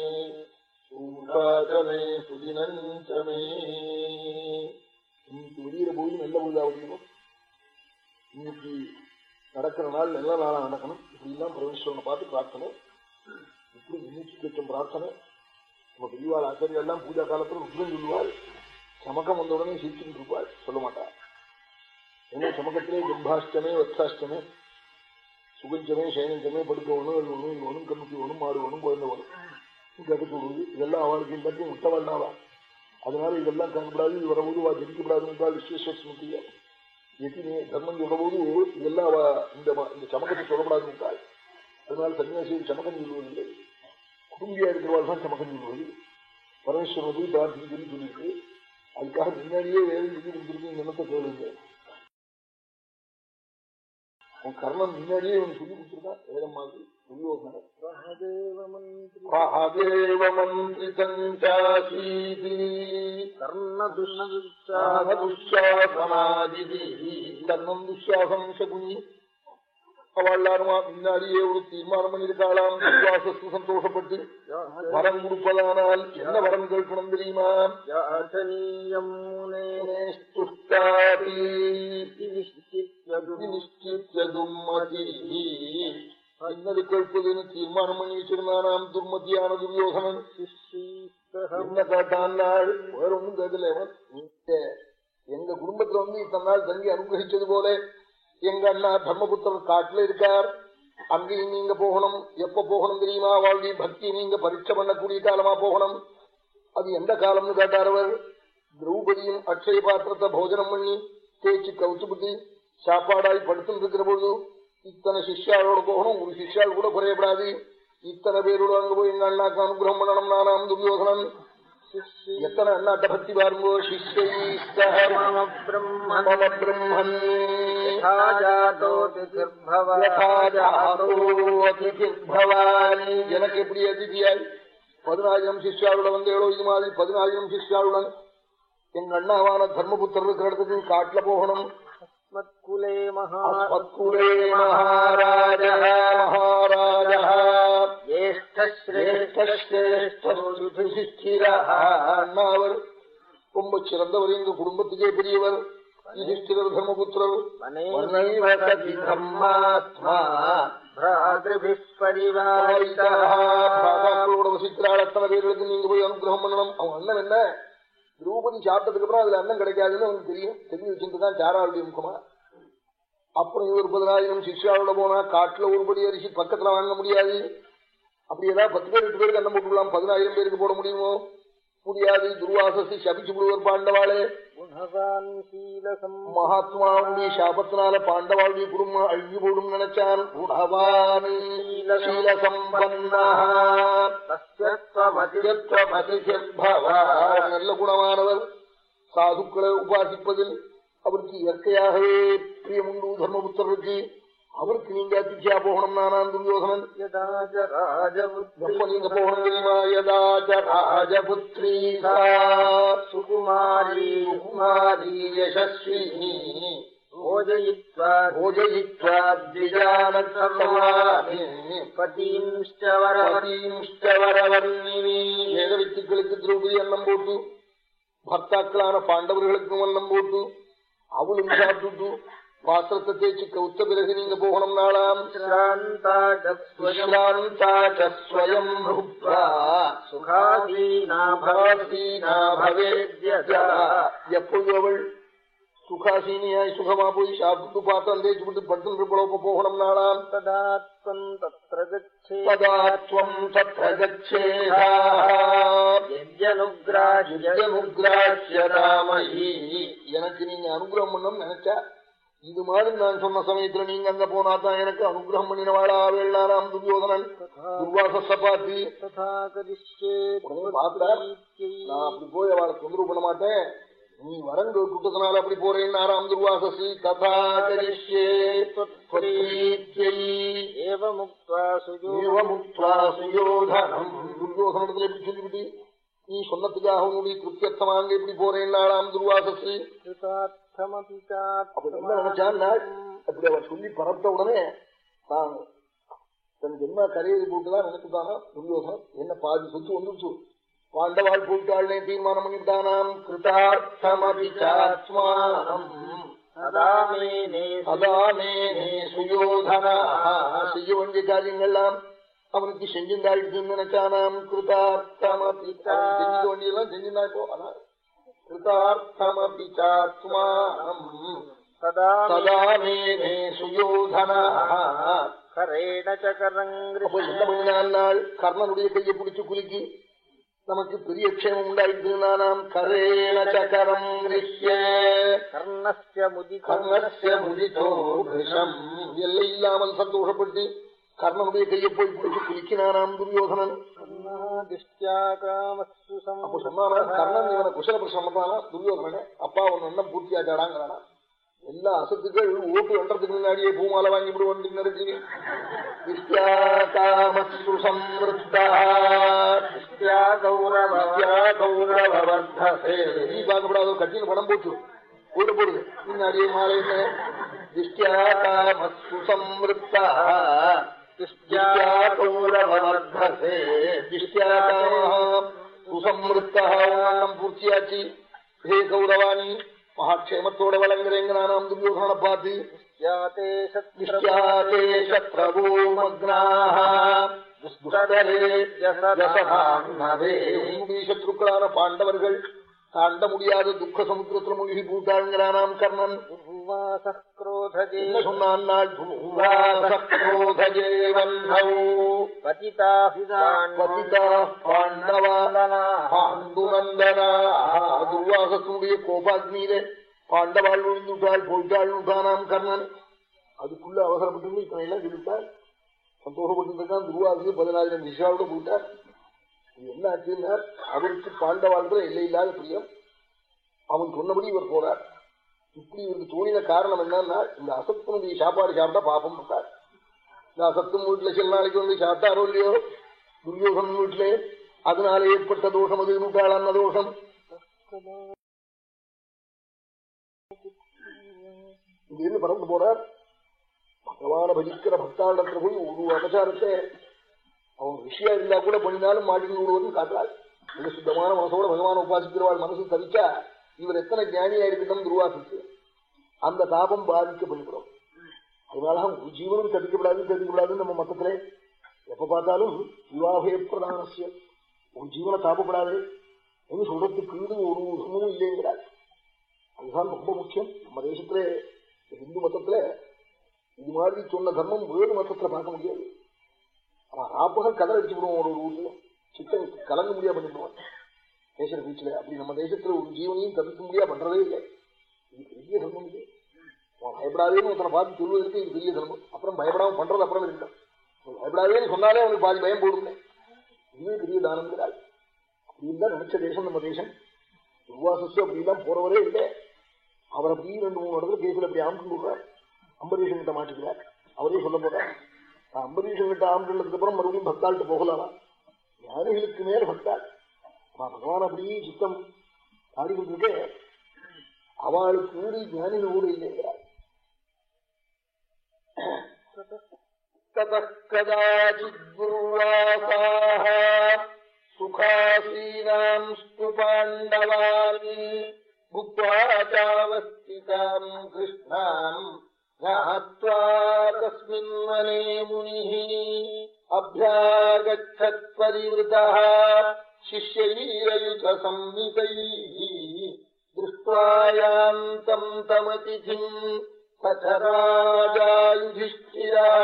சூர்வாச்சமே சுதினஞ்சமே இன்னைக்கு வெளியில போய் நல்ல பொழுதா முடியணும் இன்னைக்கு நடக்கிற நாள் நல்ல நாளா நடக்கணும் இப்படி எல்லாம் பரமேஸ்வரனை பார்த்து பிரார்த்தனை. எப்படி இன்னைக்கு பிரார்த்தனை. நம்ம பெரியவாள் ஆச்சாரியர் எல்லாம் பூஜா காலத்துல ருத்ரன் சொல்லுவாள் சமக்கம் வந்த உடனே சிரிச்சுட்டு இருப்பாள் சொல்ல மாட்டாள் ஏன்னா சமக்கத்திலே கர்ப்பாஷ்டமே வத்சாஷ்டமே சுகஞ்சமே சைனஞ்சமே படுக்க ஒண்ணும் அது ஒண்ணும் இது ஒண்ணும் கண்ணுக்கு ஒண்ணும் மாடு ஒண்ணும் குழந்தை ஒண்ணும் கற்றுக் கொடுக்குது இதெல்லாம் அவளுக்கு பற்றி விட்டவள்னாவா அதனால இதெல்லாம் கண்டுபடாது இது வரும்போது வா ஜெயிக்கப்படாதுன்னு விஸ்வேஸ்வர ஸ்மிருதியா எத்தினே தர்மம் சொல்லும்போது இதெல்லாம் அவ இந்த இந்த சமக்கத்தை சொல்லப்படாதுன்னு அதனால சன்னியாசி சமக்கம் சொல்லுவதில்லை குடும்பியா இருக்கிறவாள் தான் சமக்கம் சொல்லுவது பரமேஸ்வரன் போய் பிரார்த்தனை சொல்லி சொல்லிட்டு அதுக்காக முன்னாடியே வேலை சொல்லி கொடுத்துருக்கு நிலத்தை கேளுங்க உன் கர்ணன் முன்னாடியே இவன் சொல்லி கொடுத்துருக்கான் வேதம் மாதிரி கர்ணம் துஷாசம் சகுனி. அவள்லாருமா முன்னாடியே ஒரு தீர்மானம் பண்ணியிருக்காளாம். விசுவாசத்து சந்தோஷப்பட்டு வரம் கொடுப்பதானால் என்ன வரம் கேட்கணும் தெரியுமா? இன்னது கேட்பதுன்னு தீர்மானம் பண்ணி வச்சிருந்தானாம் துர்மதியான துரியோகனன் என்ன கேட்டான் நாள்? வேற ஒன்றும் கேட்கல. எங்க குடும்பத்துல வந்து இத்தனை நாள் தங்கி அனுகிரகிச்சது போல எங்க அண்ணா தர்மபுத்திரர் காட்டுல இருக்கார். அங்கேயும் நீங்க போகணும். எப்ப போகணும் தெரியுமா? வாழ்க்கை பக்தி நீங்க பரீட்சை பண்ணக்கூடிய காலமா போகணும். அது எந்த காலம்னு கேட்டார் அவர். திரௌபதியும் அக்ஷய பாத்திரத்தை போஜனம் பண்ணி தேய்ச்சி கவுத்துப்பட்டு சாப்பாடாய் படுத்துட்டு இருக்கிற பொழுது இத்தனை சிஷ்யாளோட போகணும். ஒரு சிஷ்யாள் கூட குறையப்படாது. இத்தனை பேரோட அங்க போய் எங்க அண்ணாக்கு அனுகிரகம் பண்ணணும். நானாம் துரியோசனன் எத்தனை அண்ணாட்ட பக்தி பாருங்கோ? சிஷ்யபவானி எனக்கு எப்படி அதிதியாய் பதினாயிரம் சிஷ்யாளுடன் வந்தேளோ இது மாதிரி பதினாயிரம் சிஷ்யாளுடன் எங்க அண்ணாவான தர்மபுத்திர இருக்கிற இடத்துக்கு காட்டுல போகணும். மகாராஜ மகாராஜ. அண்ணாவர். ரொம்ப சிறந்தவர் எங்க குடும்பத்துக்கே பெரியவர். யுதிஷ்டிரர் தர்மபுத்திரர் வசிக்கிறாள் அத்தனை பேர்களுக்கு நீங்க போய் அனுகிரகம் பண்ணணும் அவன் அண்ணன் என்ன திரௌபதி சாப்பிட்டதுக்கு அப்புறம் அதுல அண்ணன் கிடைக்காதுன்னு அவனுக்கு தெரியும் தெரிஞ்சு வச்சுட்டு தான் சாராளுடைய முகமா அப்புறம் இவர் பதினாயிரம் சிஷ்யாவோட போனா காட்டுல ஒருபடி அரிசி பக்கத்துல வாங்க முடியாது அப்படி ஏதாவது பத்து பேர் எட்டு பேருக்கு அண்ணன் போட்டுக்கலாம் பதினாயிரம் பேருக்கு போட முடியுமோ முடியாது துர்வாசி சபிச்சு விடுவர் பாண்டவாளே மகாத்மாவுடைய சாபத்தினால பாண்டவாளுடைய குடும்பம் அழிஞ்சு போடும் நினைச்சான் நல்ல குணமானவர் சாதுக்களை உபாசிப்பதில் அவருக்கு இயற்கையாகவே பிரியமுண்டு தர்மபுத்தருக்கு அவருக்கு நீங்க அதிர்ச்சியா போகணும் நானான் துரியோகனன் எப்ப நீங்க போகணும் தெரியுமா? யதாச்ச ராஜபுத்ரி சுகுமாரி குமாரி யசஸ்வினி. வேதவித்துக்களுக்கு திரௌபதி அன்னம் போட்டு பர்த்தாக்களான பாண்டவர்களுக்கும் அன்னம் போட்டு அவளும் சாப்பிட்டுட்டு பாத்திரத்தை தேய்ச்சி கவுத்த பிறகு நீங்க போகணும் நாளாம். எப்பொழுது அவள் சுகாசீனியாய் சுகமா போய் சாப்பிட்டு பாத்திரம் தேய்ச்சி விட்டு படுத்து இருப்பளவுக்கு போகணும் நாளாம். ததாத்வம் தத்ரகச்சேதாமுகிராமி எனக்கு நீங்க அனுகிரகம் பண்ணணும் நினைச்சா இது மாதிரி நான் சொன்ன சமயத்துல நீங்க அங்க போனா தான் எனக்கு அனுகிரகம் பண்ணினவாளா வேளாராம் துரியோதனன். துர்வாசத்தை பார்த்து நான் அப்படி போய் அவளை தொந்தரவு பண்ண மாட்டேன். நீ வரம் கூட்டத்தினால அப்படி போறேன் ஆறாம் துர்வாசி கதாச்சரிஷ்யேவமுக்துயோதனம் துரியோசனத்துல எப்படி சொல்லிவிட்டு நீ சொன்னதுக்காக உன்னுடைய கிருத்தியர்த்தமாக எப்படி போறேன் ஆறாம் துர்வாசி அப்ப என்ன? நினைச்சான்னா அப்படி அவன் சொல்லி பரத்த உடனே தான் தன் ஜென்ம கரையை போட்டுதான் நினைச்சுட்டானா? துரியோகன் என்ன பாதி சொத்து வந்துருச்சு. பாண்டவால் போட்டாள்னே தீர்மானம் பண்ணிட்டானாம். கிருதார்த்தமபிச்சாத்மானம் செய்ய அவனுக்கு செஞ்சுண்டாயிடுச்சுன்னு நினைச்சானாம். கிருதார்த்தமபி செஞ்சுக்க வேண்டியதெல்லாம் செஞ்சுண்டா அதான் கிருதார்த்தமபி சாத்மானம் तदामे சதாமேனே சுயோதனா करेण च அப்ப என்ன பண்ணினாள் கர்ணனுடைய கையை பிடிச்சு குலுக்கி நமக்கு பெரிய க்ஷேமம் உண்டாயிட்டு கரேண சக்கரம் कर्णस्य मुदितम् கர்ணஸ்ய முதிதோ விஷம் எல்லை இல்லாமல் சந்தோஷப்பட்டு கர்ணனுடைய கையை போய் பிடிச்சு குலுக்கினானாம் துரியோதனன் அப்ப சொன்னானா கர்ணன் இவனை குசல பிரசனத்தானா துரியோதனன் அப்பா அவன் என்ன பூர்த்தியாச்சாடாங்கிறானா எல்லா அசத்துக்கள் ஓட்டு வென்றதுக்கு முன்னாடியே பூமால வாங்கி விடுவோம் கட்டின படம் போச்சு ஓட போடுது முன்னாடியே மாலை என்ன திஷ்டியா காமஸ்து சம்ருத்தா திஷ்டியா கௌரவர்த்தசே திஷ்டியா காமஹ சுசம்ருத்தா எண்ணம் பூர்த்தியாச்சு ஹே கௌரவாணி மகாட்சேமத்தோட பார்த்து நிஷ்யாதே சத்ரவோ மக்னாஹ உன்னுடைய சத்ருக்களான பாண்டவர்கள் தாண்ட முடியாத துக்க சமுத்திரத்துல மூழ்கி பூத்தாங்கிறானாம் கர்ணன் துர்வாசத்தினுடைய கோபாக்னியிலே பாண்டவாள் விழுந்துட்டாள் போயிட்டாள் விட்டானாம் கர்ணன் அதுக்குள்ள அவசரப்பட்டு இப்ப எல்லாம் சொல்லிட்டாள் சந்தோஷப்பட்டு இருக்கான் துருவாசு பதினாயிரம் விஷயாவோட போயிட்டார் என்ன ஆச்சுன்னா அவருக்கு பாண்டவாள்கிற எல்லையில்லாத பிரியம். அவன் சொன்னபடி இவர் போறார். இப்படி இவருக்கு தோணின காரணம் என்னன்னா இந்த அசத்தனுடைய சாப்பாடு சாப்பிட்டா பாப்பம் பண்ணார் இந்த அசத்தம் வீட்டுல சில நாளைக்கு வந்து சாப்பிட்டாரோ இல்லையோ? துரியோகன் வீட்டுல. அதனால ஏற்பட்ட தோஷம் அது நூற்றாளான தோஷம். இங்கிருந்து பறந்து போறார். பகவான பஜிக்கிற பக்தாண்டத்துல போய் ஒரு அபசாரத்தை அவன் விஷயம் இருந்தா கூட பண்ணினாலும் மாட்டின்னு விடுவதும் காட்டுறாள் மிக சுத்தமான மனசோட பகவான் உபாசிக்கிறவாள் மனசு தவிச்சா இவர் எத்தனை ஞானியா இருக்கட்டும் துருவாசிச்சு அந்த தாபம் பாதிக்கப்படுகிறோம். அதனால ஒரு ஜீவனும் தடுக்கப்படாது தடுக்கப்படாதுன்னு நம்ம மத்தத்திலே எப்ப பார்த்தாலும் விவாகய பிரதானசிய ஒரு ஜீவனை தாபப்படாது என்று சொல்றதுக்கு ஒரு உதமும் இல்லைங்கிறார். அதுதான் ரொம்ப முக்கியம். நம்ம தேசத்துல இந்து மதத்துல இது மாதிரி சொன்ன தர்மம் வேறு மதத்துல பார்க்க முடியாது. அவன் ராப்பகம் கதர் அடிச்சு விடுவோம் ஒரு ஒரு ஊர்ல. சித்தம் கலங்க முடியா பண்ணிடுவான் பேசுற வீச்சுல அப்படி நம்ம தேசத்துல ஒரு ஜீவனையும் தவிர்க்க முடியா பண்றதே இல்லை. இது பெரிய தர்மம் இது. அவன் பயப்படாதேன்னு ஒருத்தனை பார்த்து சொல்வதற்கு இது பெரிய தர்மம். அப்புறம் பயப்படாம பண்றது அப்புறம் இருக்கணும் பயப்படாதேன்னு சொன்னாலே அவனுக்கு பாதி பயம் போடுங்க இதுவே பெரிய தானங்கிறாள் அப்படின்னு தான் நினைச்ச தேசம் நம்ம தேசம். துர்வாசஸ் அப்படிலாம் போறவரே இல்லை. அவர் அப்படி ரெண்டு மூணு இடத்துல கேஸ்ல அப்படி ஆம்பிட்டு விடுறார் அம்பரீஷன் கிட்ட மாட்டிக்கிறார். அவரே சொல்ல போறார். அம்பரீஷன் கிட்ட ஆம்பிட்டதுக்கு அப்புறம் மறுபடியும் பக்தாள்கிட்ட போகலாமா? ஞானிகளுக்கு மேல பக்தாள். பகவான் அப்படியே சித்தம் ஆடிக்கிட்டு இருக்கே அவளுக்கு கூடி ஞானிகள் கூட இல்லைங்கிறார் கதாச்சித்வாசாக சுகாசீனாம் ஸ்து புக்வாச்சாவஸ்திதாம் கிருஷ்ணாம் तस्मिन्मने मुनिः अभ्यागच्छत्परिवृतः शिष्यैरयुतसंहितैः दृष्ट्वा यान्तम् तमतिथिम् स च राजायुधिष्ठिरः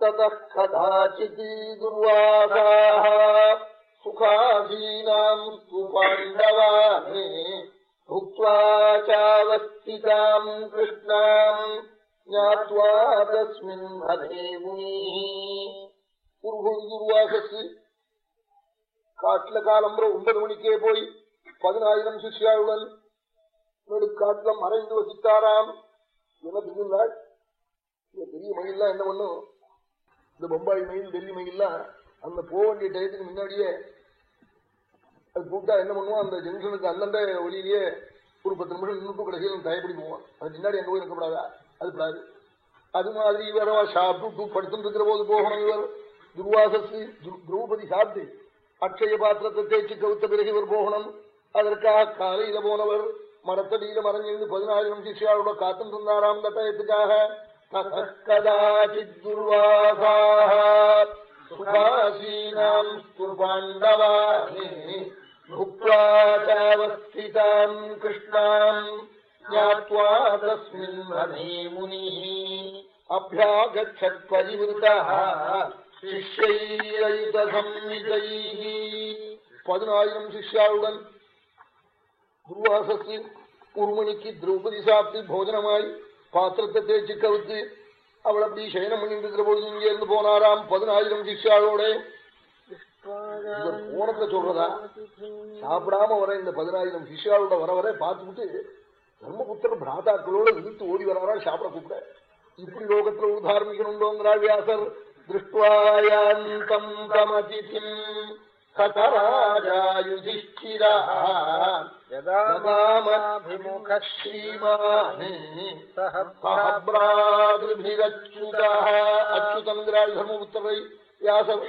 ततः कदाचिती दुर्वासाः सुखाधीनाम् सुपाण्डवाने भुक्त्वा चावस्थिताम् कृष्णाम् ज्ञात्वा तस्मिन् हरे मुनिः குருகுரு துர்வாசத்து காட்டுல காலம்புற ஒன்பது மணிக்கே போய் பதினாயிரம் சிஷ்யாவுடன் நடுக்காட்டுல மறைந்து வசித்தாராம் என்ன தெரியுங்கள் பெரிய மயில்லாம் என்ன பண்ணும் இந்த பம்பாய் மயில் டெல்லி மயில்லாம் அந்த போக வேண்டிய டயத்துக்கு முன்னாடியே அது கூப்பிட்டா என்ன பண்ணுவோம் அந்த ஜங்ஷனுக்கு அந்தந்த ஒளியிலேயே ஒரு பத்து நிமிஷம் நின்று கடைசியில் தயப்படி போவான். அது பின்னாடி எங்க போய் இருக்கப்படாதா அது கூடாது. அது மாதிரி இவர் சாப்பிட்டு படுத்துட்டு இருக்கிற போது போகணும் இவர். துர்வாசத்து திரௌபதி சாப்பிட்டு அக்ஷய பாத்திரத்தை தேய்ச்சி கவுத்த பிறகு இவர் போகணும். அதற்காக காலையில போனவர் மரத்தடியில மறைஞ்சிருந்து பதினாயிரம் சிஷியாரோட காத்துட்டு இருந்தாராம் தட்டயத்துக்காக டயத்துக்காக கதாச்சித் துர்வாசாः சுகாசீனாம் பாண்டவானே भुक्त्वा चावस्थिताम् कृष्णाम् ज्ञात्वा तस्मिन् वने मुनिः अभ्यागच्छत्परिवृतः शिष्यैरयुतसंवितैः பதினாயிரம் சிஷ்யாவுடன் துர்வாசத்து ஒரு மணிக்கு திரௌபதி சாப்பிட்டு போஜனமாய் பாத்திரத்தை தேய்ச்சி கவுத்து அவள் அப்படி சயனம் பண்ணி இருக்கிற பொழுது இங்க இருந்து போனாராம் பதினாயிரம் சிஷ்யாவோட இவர் போறத சொல்றதா? சாப்பிடாம வர இந்த பதினாயிரம் சிஷியாளோட வர வர பார்த்துக்கிட்டு தர்மபுத்திர பிராதாக்களோட இழுத்து ஓடி வராரா? சாப்பிட கூப்பிட. இப்படி லோகத்துல உதாரணிக்கணும்டோங்கிறா வியாசர். திருஷ்டுவாயாந்தம் தமதிதிம் அச்சுதங்கிராய் வியாசர்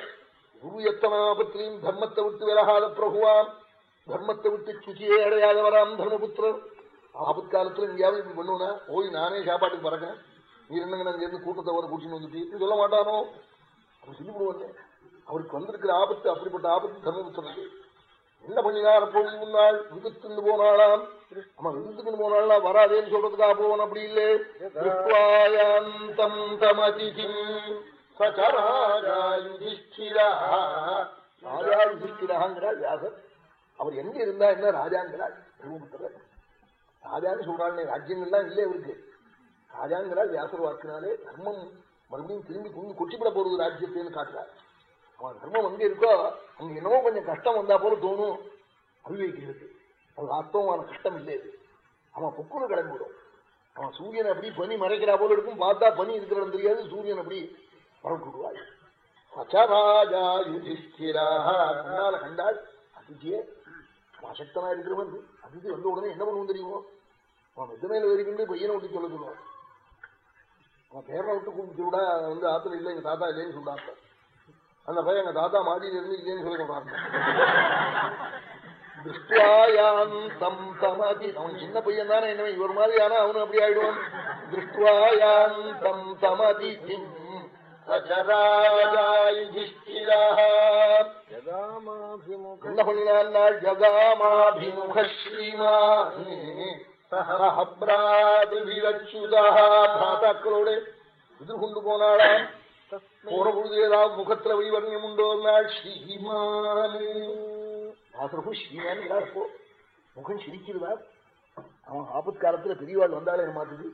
குரு எத்தனாபத்திரியும் தர்மத்தை விட்டு விலகாத பிரபுவாம் தர்மத்தை விட்டு சுச்சியே அடையாதவராம் தர்மபுத்திரர். ஆபத்காலத்துல எங்கேயாவது இப்படி பண்ணுவனா போய் நானே சாப்பாட்டுக்கு பறக்கிறேன். நீ என்னங்க இருந்து கூட்டத்தை வர கூட்டின்னு வந்துட்டு சொல்ல மாட்டானோ? அவர் சொல்லிவிடுவாங்க அவருக்கு வந்திருக்கிற ஆபத்து அப்படிப்பட்ட ஆபத்து தர்மபுத்திரனுக்கு என்ன பண்ணினார்? அப்பொழுது முன்னாள் விபத்துன்னு போனாளாம். ஆமா விபத்துக்குன்னு போனாள்? வராதேன்னு சொல்றதுக்காக போவன் அப்படி இல்லை. திருஷ்டுவாயாந்தம் ராஜா சச்சராஜாயுதிஷ்டிரா வியாசர் அவர் எங்க இருந்தா என்ன ராஜாங்கிறார் தர்மபுத்திரர் ராஜான்னு சொல்றாள் ராஜ்யங்கள்லாம் இல்லை அவருக்கு ராஜாங்கிறார் வியாசர் வாக்குனாலே தர்மம் மறுபடியும் திரும்பி குஞ்சு கொச்சிப்பட போறது ராஜ்யத்தைன்னு காட்டுறார். அவன் தர்மம் எங்க இருக்கோ அங்க என்னவோ கொஞ்சம் கஷ்டம் வந்தா போல தோணும். அவிவேகிகளுக்கு அது வாஸ்தவமான கஷ்டம் இல்லை அவன் புக்குன்னு கிளம்பிவிடும் அவன் சூரியன் அப்படி பனி மறைக்கிறா போல இருக்கும். பார்த்தா பனி இருக்கிறது தெரியாது. சூரியன் அப்படி பரப்பிடுவாள் சச்சராஜா யுதிஷ்டிராக கண்ணால கண்டாள் அதிதியே அசக்தனா இருக்கிறவன் அதிதி வந்த உடனே என்ன பண்ணுவோம் தெரியுமோ? அவன் மெத்த மேல ஏறிக்கிண்டு பையனை விட்டு சொல்ல சொல்லுவான். அவன் பேரனை விட்டு கூப்பிட்டு விட வந்து ஆத்துல இல்லை எங்க தாத்தா இல்லைன்னு சொல்றாங்க அந்த பையன் எங்க தாத்தா மாடியில இருந்து இல்லைன்னு சொல்ல சொல்றாங்க அவன் சின்ன பையன் தானே என்ன இவர் மாதிரி ஆனா அவனு அப்படி ஆயிடுவான். திருஷ்டுவாயாந்தம் தமதி. என்ன பண்ணினான் ஜகாமாபிமுக ஸ்ரீமான் பிராதாக்களோட எதிர்கொண்டு போனாளாம் போற பொழுது ஏதாவது முகத்துல வைவர்ணியம் உண்டோ நாள் ஸ்ரீமான் ஆசிரமும் ஸ்ரீமான் இப்போ முகம் சிரிக்கிறதா அவன் ஆபத் காலத்துல பெரியவாள் வந்தாலே மாட்டுது.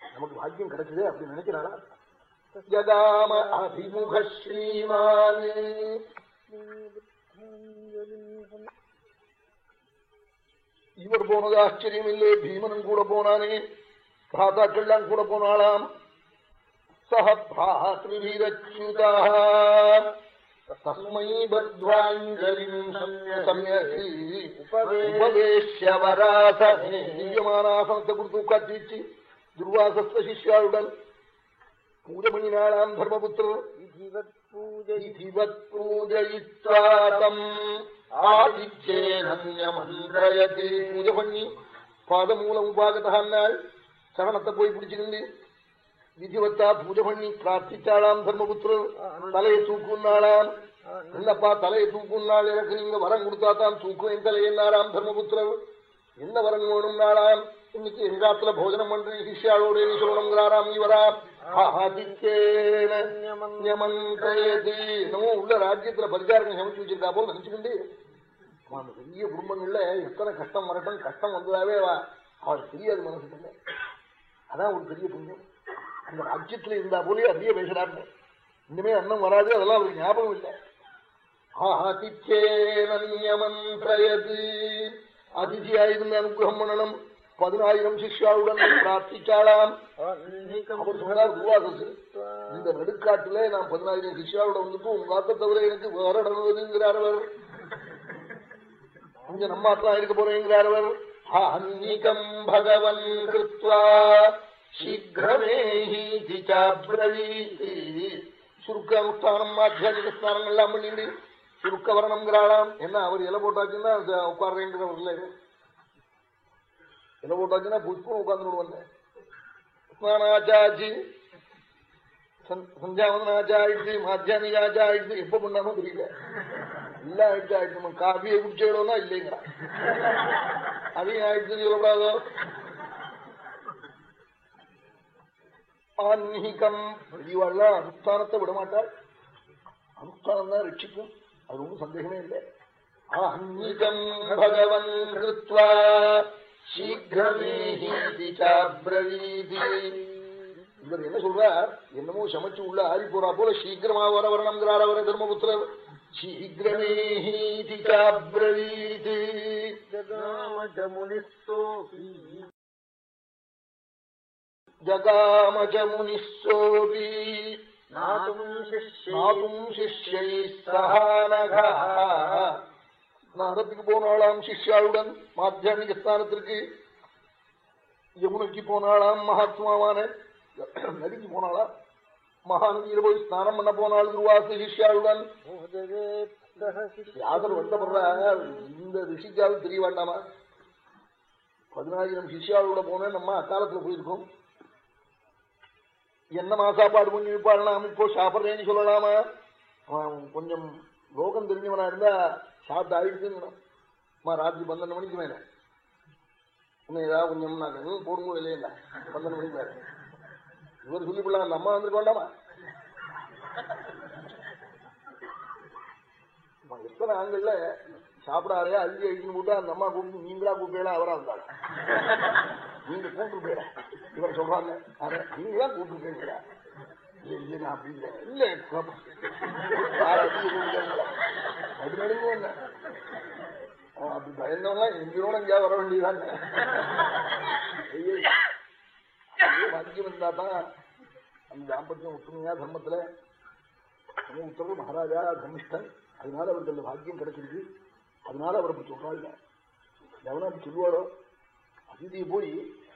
நமக்கு பாக்கியம் கிடைச்சது அப்படி நினைக்கிறாளா? ஜகாம அபிமுக ஸ்ரீமான் இவர் போனது ஆச்சரியம் இல்லை பீமனும் கூட போனானே பிராதாக்கள்லாம் கூட போனாளாம் சஹ பிராத்ருவிரச்சுதா தஸ்மை பத்வாஞ்சலிம் கொடுத்து துர்வாசஸ்த சிஷ்யாளுடன் பூஜை பண்ணினாளாம் தர்மபுத்திரர் பூஜை பண்ணி பாதமூலம் உபாகத்தாள் சரணத்தை போய் பிடிச்சிருந்து விதிவத்தா பூஜை பண்ணி பிரார்த்திச்சாளாம் தர்மபுத்திரர் தலையை தூக்குனாளாம் என்னப்பா தலையை தூக்கும் நாள் எனக்கு நீங்க வரம் கொடுத்தா தான் தூக்குவேன் தலையன்னாராம் தர்மபுத்திரர் என்ன வரம் வேணும் நாளாம் இன்னைக்கு எங்காத்துல போஜனம் பண்றீங்க சிஷ்யாளோட சொல்லணுங்கிறாராம் இவரா என்னமோ உள்ள ராஜ்யத்துல பரிசாரகம் சமைச்சு வச்சிருக்கா போல நினைச்சுக்கிண்டு அவன் பெரிய குடும்பங்கள்ல எத்தனை கஷ்டம் வரட்டும் கஷ்டம் வந்ததாவே அவளுக்கு தெரியாது மனசுக்கு அதான் ஒரு பெரிய புண்ணியம் அந்த ராஜ்யத்துல இருந்தா போலே அப்படியே பேசுறாங்க இனிமே அன்னம் வராது அதெல்லாம் அவருக்கு ஞாபகம் இல்லை ஆதித்யேனமந்திரயது அதிதியாயிருந்து அனுகிரகம் பண்ணணும் பதினாயிரம் சிஷ்யாவுடன் பிரார்த்திச்சாலாம் அவர் சொன்னார் துவாசஸ் இந்த நடுக்காட்டுல நான் பதினாயிரம் சிஷ்யாவோட வந்துட்டு உங்க தவிர எனக்கு வேற நடந்ததுங்கிறார் அவர் கொஞ்சம் நம்ம ஆத்தான் இருக்க போறேங்கிறார் அவர் அன்னிகம் பகவன் கிருத்வா சீக்கிரமேஹி சாப்ரவீதி சுருக்க அனுஷ்டானம் ஆத்தியானிக ஸ்நானம் எல்லாம் பண்ணிட்டு சுருக்க வரணுங்கிறாளாம் என்ன அவர் இலை போட்டாச்சுன்னா உட்கார்றேங்கிறவர்ல இலை போட்டாச்சுன்னா புஷ்பம் உட்கார்ந்து ஸ்நானாச்சாச்சு சந்தியாவதனாச்சாயிடுச்சு மாத்தியானிகாச்சாயிடுச்சு எப்ப பண்ணாலும் தெரியல. எல்லாம் ஆயிடுச்சு ஆயிடுச்சு. காஃபியை குடிச்சிடணும்னா இல்லைங்கிறா. அதையும் ஆயிடுச்சுன்னு சொல்லக்கூடாதோ? ஆன்மீகம். பெரியவாள்லாம் அனுஷ்டானத்தை விடமாட்டாள் அனுஷ்டானம் தான் ரட்சிக்கும். அது ஒன்றும் சந்தேகமே இல்லை. ஆன்மீகம். பகவன் கிருத்வா. சீக்கிரமேஹி சாப்ரவீதி இவர் என்ன சொல்றார்? என்னமோ சமைச்சு உள்ள ஆறி போறா போல சீக்கிரமா வர வரணுங்கிறார் அவரை தர்மபுத்திரர். சீக்கிரமேஹி சாப்ரவீதி ஜகாமஜ முனிஷோபி நாதும் சிஷ்யை சகானகா ஸ்நானத்துக்கு போனாளாம் சிஷ்யாளுடன் மாத்தியானிக ஸ்தானத்திற்கு. யமுனைக்கு போனாளாம் மகாத்மாவான நதிக்கு போனாளா மகாநதியில போய் ஸ்நானம் பண்ண போனாள் துருவாசு சிஷ்யாளுடன். யாதர் வருத்தப்படுற இந்த ரிஷிக்காவது தெரிய வேண்டாமா? பதினாயிரம் சிஷ்யாளோட போனேன் நம்ம அக்காலத்துல போயிருக்கோம். என்னமா சாப்பாடு பண்ணி நாம் இப்போ சாப்பிட்றேன்னு சொல்லலாமா? கொஞ்சம் லோகம் தெரிஞ்சவனா இருந்தா சாப்பிட்டு அம்மா ராத்திரி பன்னெண்டு மணிக்கு மேல. இன்னும் ஏதாவது கொஞ்சம் நான் போடுங்க இல்லையா பன்னெண்டு மணிக்கு மேல. இவர் சொல்லி போடலாம் அம்மா வந்துட்டு வேண்டாமா? எத்தனை ஆண்கள்ல சாப்பிடாதே அஞ்சு அழிச்சுன்னு போட்டு அந்த அம்மா கூப்பிட்டு நீங்களா கூப்பிடலாம் அவரா இருந்தாங்க நீங்க கூப்பிட்டு போயிட இவர் சொல்றாங்க. நீங்களா கூப்பிட்டு போயிருக்கிறா இல்ல நான் அப்படி இல்லை இல்ல அது அப்படி பயந்தவங்க எங்களோட எங்கேயா வர வேண்டியதான் பாக்கியம் இருந்தா தான் அந்த தாம்பத்தியம் ஒற்றுமையா தர்மத்துல உத்தரவு மகாராஜா தர்மிஷ்டன் அதனால அவருக்கு அந்த பாக்கியம் கிடைச்சிருக்கு. அதனால அவர் அப்படி சொல்றாள் எவனா அப்படி சொல்லுவாரோ அதிதியை போய்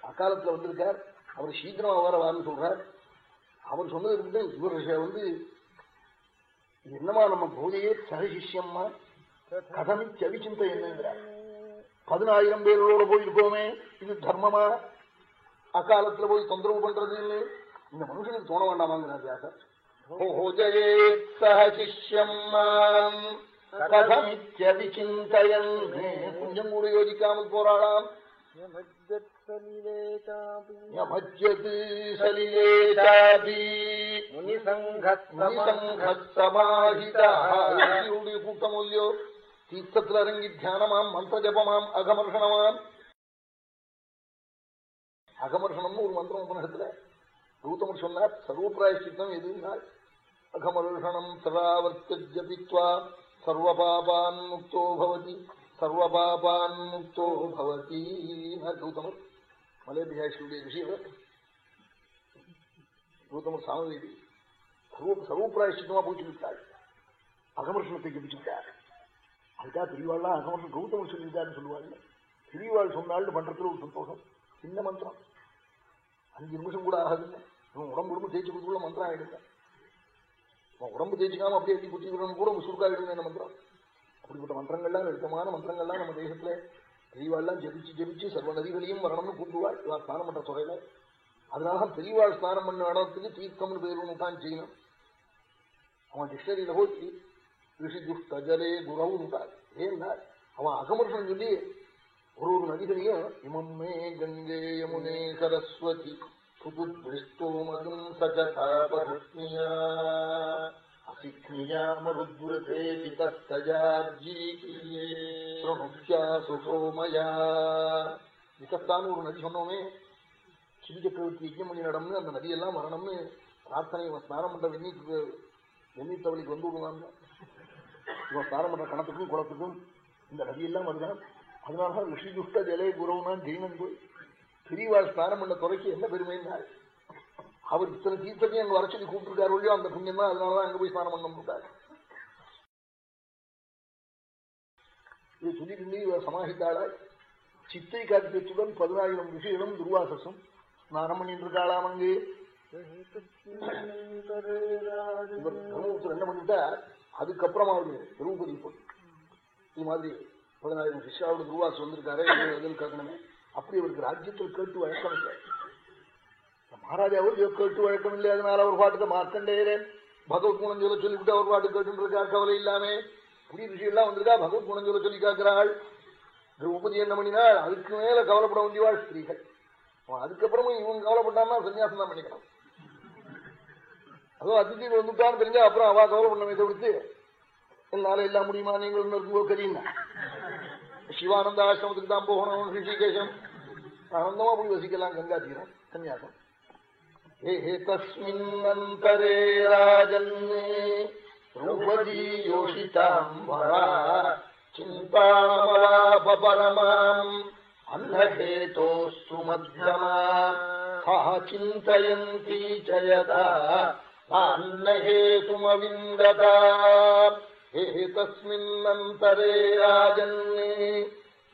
அக்காலத்துல வந்திருக்கார். அவர் சீக்கிரமா வர வான்னு சொல்றார். அவர் சொன்னது இவர் வந்து என்னமா நம்ம போதையே சகசிஷ்யம்மா கதமி சவிச்சிந்த என்னங்கிறார். பதினாயிரம் பேரோட போயிருக்கோமே இது தர்மமா? அக்காலத்துல போய் தொந்தரவு பண்றது இல்லை இந்த மனுஷனுக்கு தோண வேண்டாமாங்கிறார் வியாசர். கொஞ்சம் கூட யோசிக்காமல் போராடாம். யமஜ்யத் சலிலேதாபி முனிசங்கமாஹிதாவுடைய கூட்டம் இல்லையோ தீர்த்தத்தில் அரங்கி தியானமாம் மந்திர ஜபமாம் அகமர்ஷணமாம் அகமர்ஷணம்னு ஒரு மந்திரம் உபநகத்துல கௌதமர் சொன்னார் சர்வபிராயஷ்டித்தம் எதுனால் அகமர்ஷணம் சதாவர்த்தஜபித்வா சர்வபாபான் முக்தோ பவதி சர்வபாபான் முக்தோ பவதி கௌதமர் மலைபிகாஷியுடைய விஷயம் கௌதமர் சாமவேதி சர்வ போய் சொல்லிவிட்டாள் அகமர்ஷணத்தை ஜபிச்சுட்டார் அதுக்காக பெரியவாள்லாம் அகமர்ஷன் கௌதமர் சொல்லிவிட்டாருன்னு சொல்லுவாள் பெரியவாள் சொன்னாள்னு பண்றதுல ஒரு சந்தோஷம் சின்ன மந்திரம் அஞ்சு நிமிஷம் கூட ஆகாதுங்க இவன் உடம்பு உடம்பு தேய்ச்சி கொடுத்துள்ள மந்திரம் ஆயிடுங்க அவன் உடம்பு தேய்ச்சிக்காம அப்படியே எட்டி குத்தி விடணும் கூட சுருக்காயிடுங்க என்ன மந்திரம் அப்படிப்பட்ட மந்திரங்கள்லாம் எழுத்தமான மந்திரங்கள்லாம் நம்ம தேசத்துல பெரியவாள்லாம் ஜபிச்சு ஜபிச்சு சர்வ நதிகளையும் வரணும்னு கூப்பிடுவாள். இவா ஸ்நானம் பண்ற துறையில. அதனால பெரியவாள் ஸ்நானம் பண்ண இடத்துக்கு தீர்க்கம்னு பேர் ஒன்று தான் செய்யணும். அவன் டிக்ஷனரியில போச்சு ரிஷி துஷ்ட ஜலே குரவுன்றார் ஏன்னா அவன் அகமர்ஷன் சொல்லி ஒரு ஒரு நதிகளையும் இமம்மே கங்கே யமுனே சரஸ்வதி புதுஷ்டோ மதும் சகதாபருஷ்ணியா அசிக்னியா மருத்வதே பிதஸ்தஜார்ஜீகியே விகஸ்தான்னு ஒரு நதி சொன்னோமே சிவி சக்கரவர்த்தி யஜ்யம் பண்ணி நடம்னு அந்த நதியெல்லாம் வரணும்னு பிரார்த்தனை இவன் ஸ்நானம் பண்ற வெந்நீத்துக்கு வெந்நீத்தவளிக்கு வந்து விடுவாங்க. இவன் ஸ்நானம் பண்ற கணத்துக்கும் குளத்துக்கும் இந்த நதியெல்லாம் வருதான் அதனால ரிஷி துஷ்ட ஜலே குருவுனா ஜெயினன் போய் பெரியவாள் ஸ்நானம் பண்ண துறைக்கு என்ன பெருமைன்னா அவர் இத்தனை தீர்த்தத்தையும் அங்க வர சொல்லி கூப்பிட்டுருக்காரு இல்லையோ அந்த புண்ணியம் தான் அதனாலதான் அங்க போய் ஸ்நானம் பண்ண இது சொல்லிட்டு இவர் சித்தை காத்தியத்துடன் பதினாயிரம் விஷயம் துர்வாசசும் ஸ்நானம் பண்ணிட்டு இருக்காளாம் அங்கே. இவர் பிரம்மபுத்தர் என்ன பண்ணிட்டா அதுக்கப்புறமா அவரு திரௌபதி போய் இது மாதிரி பதினாயிரம் சிஷ்யாவோட துர்வாசம் வந்திருக்காரு எதில் கேட்கணுமே அப்படி அவருக்கு ராஜ்யத்தில் கேட்டு வழக்கம் இல்லை. மகாராஜாவும் கேட்டு வழக்கம் இல்லை அதனால அவர் பாட்டுக்கு மார்க்கண்டேயரன் பகவத் குணம் சொல்ல சொல்லிவிட்டு அவர் பாட்டு கேட்டு இருக்கார் கவலை இல்லாமே. புதிய விஷயம் வந்திருக்கா? பகவத் குணம் சொல்ல சொல்லி காக்கிறாள் திரௌபதி என்ன பண்ணினாள் அதுக்கு மேல கவலைப்பட வேண்டியவாள் ஸ்திரீகள். அதுக்கப்புறமும் இவன் கவலைப்பட்டான்னா சன்னியாசம் தான் பண்ணிக்கணும். அதுவும் அதிர்ச்சி வந்துட்டான்னு தெரிஞ்சா அப்புறம் அவா கவலை பண்ண தவிர்த்து என்னால எல்லாம் முடியுமா? நீங்கள் இருக்கும்போது கரீங்க சிவானந்த ஆசிரமத்துக்கு தான் போகணும் ரிஷிகேஷம் ஆனந்தமா போய் வசிக்கலாம் கங்கா தீரம் சன்னியாசம் ஏ தஸ்மின்னந்தரே ராஜன் திரௌபதி யோஷிதாம்பரா சிந்தாமலாபரமாம் அன்னஹேதோஸ்து மத்தியமா சா சிந்தயந்தி ஜயதா அன்னஹேதுமவிந்ததா ஏதஸ்மின்னந்தரே ராஜன்னே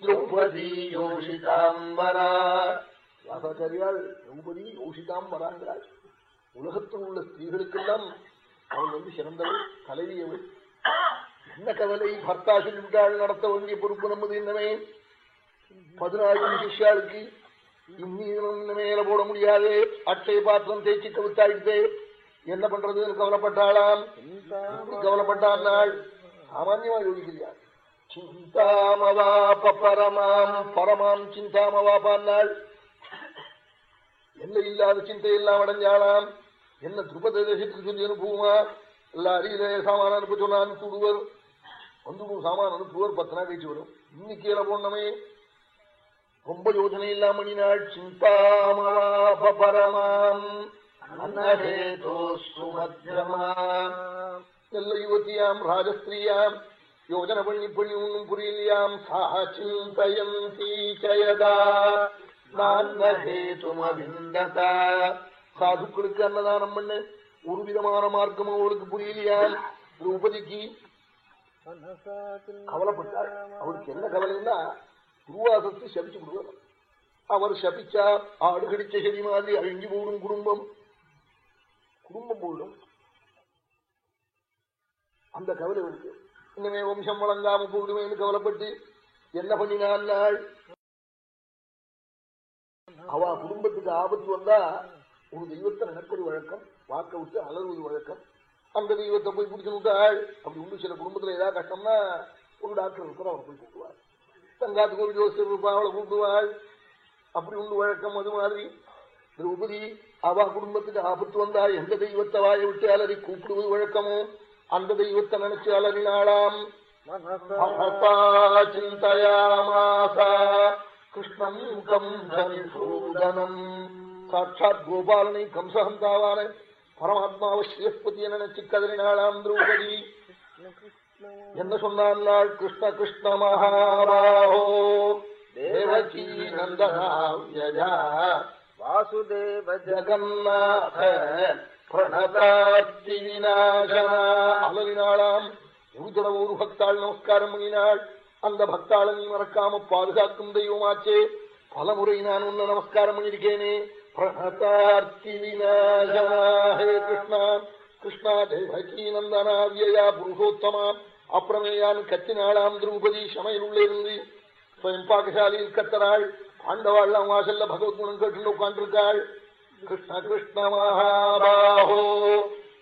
திரௌபதி யோஷிதாம்பரா வியாசாச்சாரியால் ரகுபதி யோசிதாம் வராங்கிறாள் உலகத்தில் உள்ள ஸ்திரீகளுக்கெல்லாம் அவள் வந்து சிறந்தவள் தலைவியவள் என்ன கவலை? பர்த்தா சொல்லிவிட்டாள் நடத்த வேண்டிய பொறுப்பு நமது என்னமே பதினாயிரம் சிஷ்யாளுக்கு இன்னும் மேல போட முடியாது. அட்சய பாத்திரம் தேய்ச்சி கவித்தாயிடுதே என்ன பண்றதுன்னு கவலைப்பட்டாளாம். கவலைப்பட்டாள் சாமான்யமா யோசிக்கிறார் சிந்தாமவாப பரமாம் பரமாம் சிந்தாமவாபான்னாள் என்ன இல்லாத சிந்தை எல்லாம் அடைஞ்சாளாம் என்ன திருப்பதி தேசத்துக்கு சொல்லி அனுப்புவோமா எல்லா அருகிலே சாமான அனுப்ப சொன்னா அனுப்பிவிடுவர் வந்து சாமான அனுப்புவர் பத்து நாள் கழிச்சு வரும். இன்னைக்கு கீழே போனமே ரொம்ப யோஜனை இல்லாம நாள் சிந்தாமவாப பரமாம் நல்ல யுவத்தியாம் ராஜஸ்திரியாம் யோஜனை பண்ணி பண்ணி ஒன்னும் புரியலையாம். சா சிந்தயந்தி சயதா சாதுக்களுக்கு அன்னதானம் பண்ணு. ஒரு விதமான மார்க்கம் அவளுக்கு புரியலையா? திரௌபதிக்கு கவலைப்பட்டாள் அவளுக்கு என்ன கவலைன்னா துருவாசத்தை சபிச்சு விடுவார் அவர் சபிச்சா ஆடு கடிச்ச செடி மாதிரி அழிஞ்சு போடும் குடும்பம். குடும்பம் போடும். அந்த கவலை இருக்கு. இன்னமே வம்சம் வழங்காம போடுவேன்னு கவலைப்பட்டு என்ன பண்ணினாள் அவ குடும்பத்துக்கு ஆபத்து வந்தா ஒரு தெய்வத்தை நினைப்பது வழக்கம் வாக்க விட்டு அலறுவது வழக்கம். அந்த தெய்வத்தை போய் பிடிச்சு விட்டாள் அப்படி உண்டு சில குடும்பத்துல ஏதாவது கஷ்டம்னா ஒரு டாக்டர் இருக்கிற அவரை போய் கூப்பிடுவாள் தங்காத்துக்கு ஒரு ஜோசியர் இருப்பா அவளை கூப்பிடுவாள். அப்படி உண்டு வழக்கம் அது மாதிரி. திரௌபதி அவ குடும்பத்துக்கு ஆபத்து வந்தா எந்த தெய்வத்தை வாய விட்டு அலறி கூப்பிடுவது வழக்கமோ அந்த தெய்வத்தை நினைச்சு அலறினாளாம். சிந்தயாமாசா கிருஷ்ணம் கம்சூதனம் சாட்சாத் கோபாலனை கம்சஹந்தாவான பரமாத்மாவை ஸ்ரீஸ்பதியை நினைச்சு கதறினாளாம் திரௌபதி. என்ன சொன்னாள் கிருஷ்ண கிருஷ்ண மகாபாஹோ தேவகி நந்தனாவ்யஜா வாசுதேவ ஜகநாத பிரணதாத்தி விநாசனா. அலறினாளாம். எவ்வளவு ஒரு பக்தாள் நமஸ்காரம் பண்ணினாள். அந்த பக்தாளை நீ மறக்காம பாதுகாக்கும் தெய்வமாச்சே பல முறை நான் உன்ன நமஸ்காரம் பண்ணியிருக்கேனே பிரணதார்த்தி விநாசனா ஹே கிருஷ்ணா கிருஷ்ணா தேவகி புருஷோத்தமா அப்புறமேயான் கத்தினாளாம் திரௌபதி சமையல் உள்ளே இருந்து ஸ்வயம் பாகசாலியில் கத்தராள் பாண்டவாள்லாம் வாசல்ல பகவத்குணம் கேட்டு உட்கார்ந்துருக்காள் கிருஷ்ண கிருஷ்ண மகாபாஹோ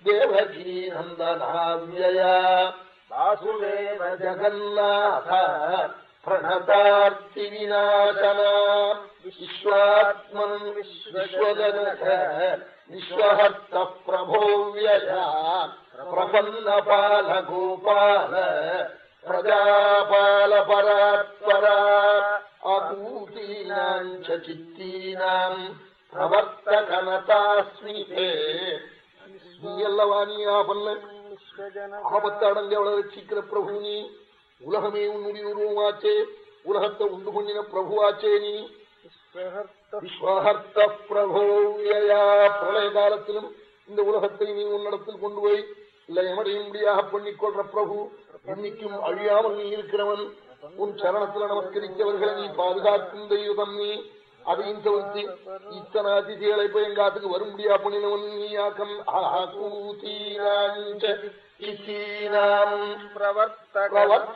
தேவகி வாசுதேவ ஜகநாத பிரணதார்த்தி விநாசனாம் விஸ்வாத்மன் விஸ்வஜனக விஸ்வஹர்த்த பிரபோ வியசா பிரபல்ல பால கோபால பிரஜாபால பராத்பரா ஆபத்தை அடங்க அவளை ரட்சிக்கிற பிரபு நீ? உலகமே உன்னுடைய உருவமாச்சே. உலகத்தை உண்டு பண்ணின பிரபுவாச்சே நீ. விஸ்வஹர்த்த பிரபோயா பிரளய காலத்திலும் இந்த உலகத்தை நீ உன்னிடத்தில் கொண்டு போய் இல்ல எமடையும்படியாக பண்ணிக்கொள்ற பிரபு. இன்னைக்கும் அழியாமல் நீ இருக்கிறவன். உன் சரணத்துல நமஸ்கரித்தவர்களை நீ பாதுகாக்கும் தெய்வம் நீ. அதையும் தவிர்த்து இத்தனை அதிதிகளை போய் எங்காத்துக்கு வரும்படியா பண்ணினவன் நீ ஆக்கம்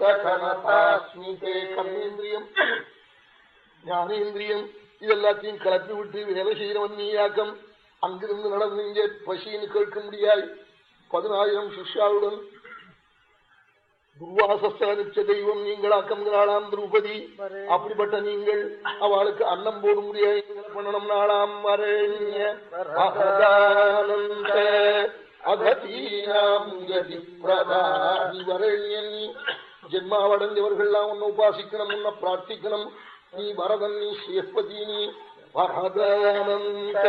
பிரவர்த்தகனதாஸ்மிதே கர்மேந்திரியம் ஞானேந்திரியம் இதெல்லாத்தையும் கலப்பி விட்டு வேலை செய்யறவன் நீயாக்கம் அங்கிருந்து நடந்து இங்கே பசின்னு கேட்க முடியாது பதினாயிரம் சிஷ்யாவுடன் துர்வாசஸ்த தெய்வம் நீங்களாக்கம் திரௌபதி அப்படிப்பட்ட நீங்கள் அவளுக்கு அன்னம் போட முடியாது பண்ணணும் நாளாம் வரண்ய மகதானந்த அகதீனாம் ஜென்மாவடைஞ்சவர்கள்லாம் உன்னை உபாசிக்கணும் உன்னை பிரார்த்திக்கணும். நீ வரதன் நீ சேஸ்பதி நீ வரதானந்த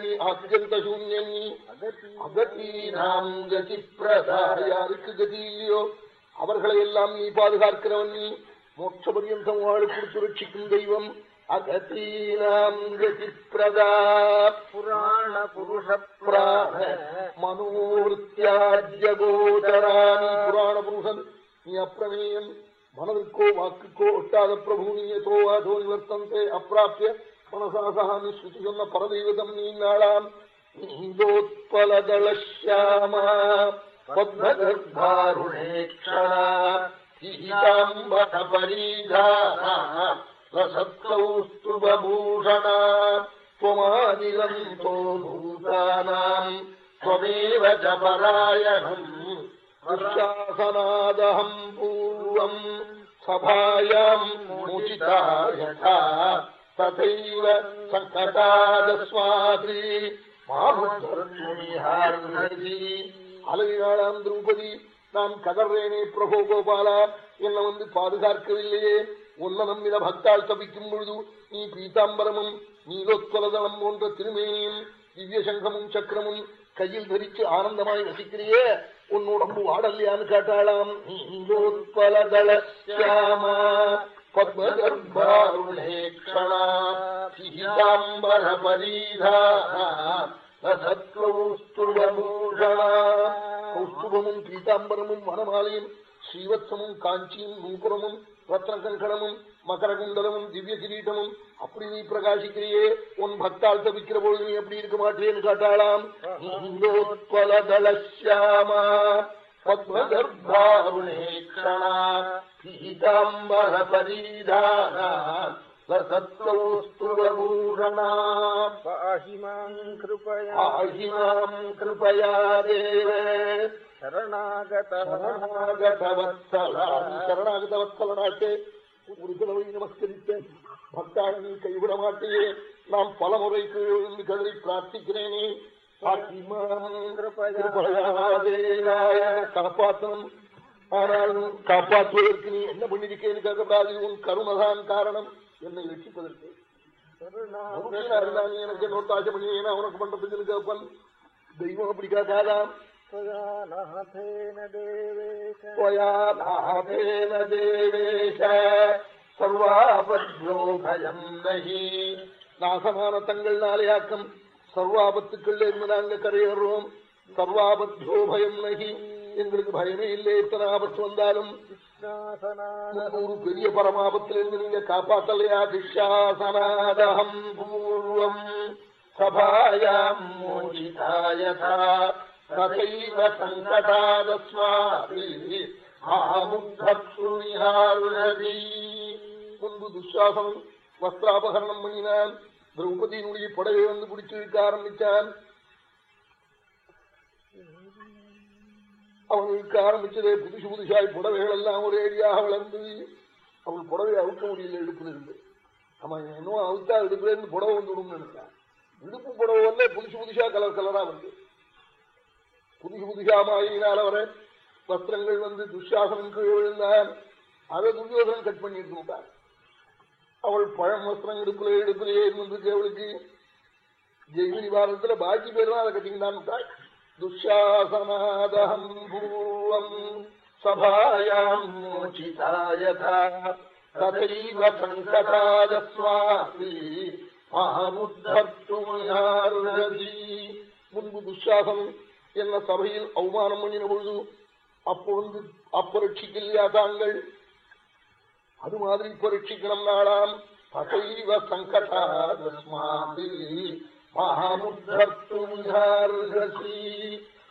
நீ கதி பிரதா யாருக்கு கதி இல்லையோ? அவர்களை எல்லாம் நீ பாதுகாக்கிறவன் நீ மோட்ச பரியந்தம் வாழ் கொடுத்து ரட்சிக்கும் தெய்வம். அகதீனாம் கதி பிரதா புராண புருஷ பிராண மனோருத்தியாஜ்ய கோச்சராணி புராண புருஷன் நீ அப்பிரமேயம் மனதிற்கோ வாக்குக்கோ ஒட்டாத பிரபு நீயதோ வாதோ நிவர்த்தந்தே அப்பிராப்பிய மனசாசகாமி ஸ்ருதி சொன்ன பரதெய்வதம் நீ நாளாம் பத்மகர்பாருணேக்ஷணா பீதாம்பரபரீதானா ரசத்தௌஸ்துபூஷணா त्वमादिरन्तो भूतानाम् त्वमेव च परायणम् दुःशासनादहम् पूर्वम् सभायाम् मुचिता यथा तथैव सङ्कटादस्माद्री மாறுதி அழகினாளாம் திரௌபதி நான் கதர்றேனே பிரபோ கோபாலா என்னை வந்து பாதுகாக்கவில்லையே உன்ன நம்பின பக்தால் தபிக்கும் பொழுது நீ பீதாம்பரமும் நீலோத்வலதளம் போன்ற திருமேனியும் திவ்ய சங்கமும் சக்கரமும் கையில் தரிச்சு ஆனந்தமாய் வசிக்கிறியே உன் உடம்பு வாடல்லையான்னு கேட்டாளாம். நீலோத்பலதள சியாமா பத்மகர்பாருணேக்ஷணா சீதாம்பர கௌஸ்துபமும் பீதாம்பரமும் வனமாலையும் ஸ்ரீவத்சமும் காஞ்சியும் நூபுரமும் ரத்னகங்கணமும் மகரகுண்டலமும் திவ்ய கிரீட்டமும் அப்படி நீ பிரகாசிக்கிறியே உன் பக்தால் தவிக்கிற பொழுது நீ எப்படி இருக்க மாட்டேன்னு காட்டாளாம். பத்மகர்பாருணேஷணா பீதாம்பர பரீதானா कृपया पाहि माम् कृपया देव शरणागतः சரணாகதவத்சலாமி சரணாகதவத்சலனாச்சே ஒரு தடவை நமஸ்கரித்தேன் பக்தான நீ கைவிட மாட்டேயே நாம் பல முறை கீழ் கதறி பிரார்த்திக்கிறேனே காப்பாற்றணும் ஆனால் காப்பாற்றுவதற்கு நீ என்ன பண்ணிருக்கேன்னு கேட்கக்கூடாது உன் கருணதான் காரணம் என்னை ரட்சிப்பதற்கு அவனுக்கு பண்றதுக்கு கேப்பல் தெய்வம் அப்படி கேட்காதாம் நாசமான தங்கள்னாலே ஆக்கம் சர்வாபத்துக்கள் இருந்து நாங்க கரையேறோம் சர்வாபத்தோ பயம் நகி எங்களுக்கு பயமே இல்லை எத்தனை ஆபத்து வந்தாலும் ஒரு பெரிய பரமாபத்திலிருந்து நீங்க காப்பாத்தலையா திஷாசனாதகம் பூர்வம் சபாயாம் மோஷிதாயதா ததைவ சங்கடாதஸ்மாபி ஆமுத்தூரிஹாருணதி முன்பு துஷாசனம் வஸ்திராபகரணம் பண்ணினான் திரௌபதியினுடைய படவை வந்து பிடிச்சு இழுக்க ஆரம்பிச்சான் அவனுக்கு ஆரம்பிச்சதே புதுசு புதுசாய் புடவைகள் எல்லாம் ஒரு ஏரியாக வளர்ந்து அவள் புடவை அவுக்க முடியல இடுப்புல இருந்து அவன் இன்னும் அவுத்தா இடுப்புல புடவை வந்துடும் நினைச்சான் இடுப்பு புடவை வந்து புதுசு புதுசா கலர் கலரா வந்து புதுசு புதுசா மாயினால் அவரை வஸ்திரங்கள் வந்து துஷாசனம் கீழே விழுந்தான் அதை துரியோதனன் கட் பண்ணிட்டு விட்டான். அவள் பழம் வஸ்திரம் இடுப்புல இடுப்புலயே இருந்திருக்கு அவளுக்கு ஜெய்வினி வாரத்துல பாக்கி பேரும் அதை கட்டிக்கிட்டான் விட்டாள் துஷாசனாதகம் பூர்வம் சபாயாம் மோச்சிதாயதா ததைவ சங்கடாதஸ்வாசி முன்பு துஷாசனம் என்ன சபையில் அவமானம் பண்ணின பொழுது அப்பொழுது வந்து தாங்கள் அது மாதிரி இப்ப ரட்சிக்கணும் நாளாம் ததைவ சங்கடாதஸ்மாசி மகாமுத்தர்த்துமிகார்ஹசி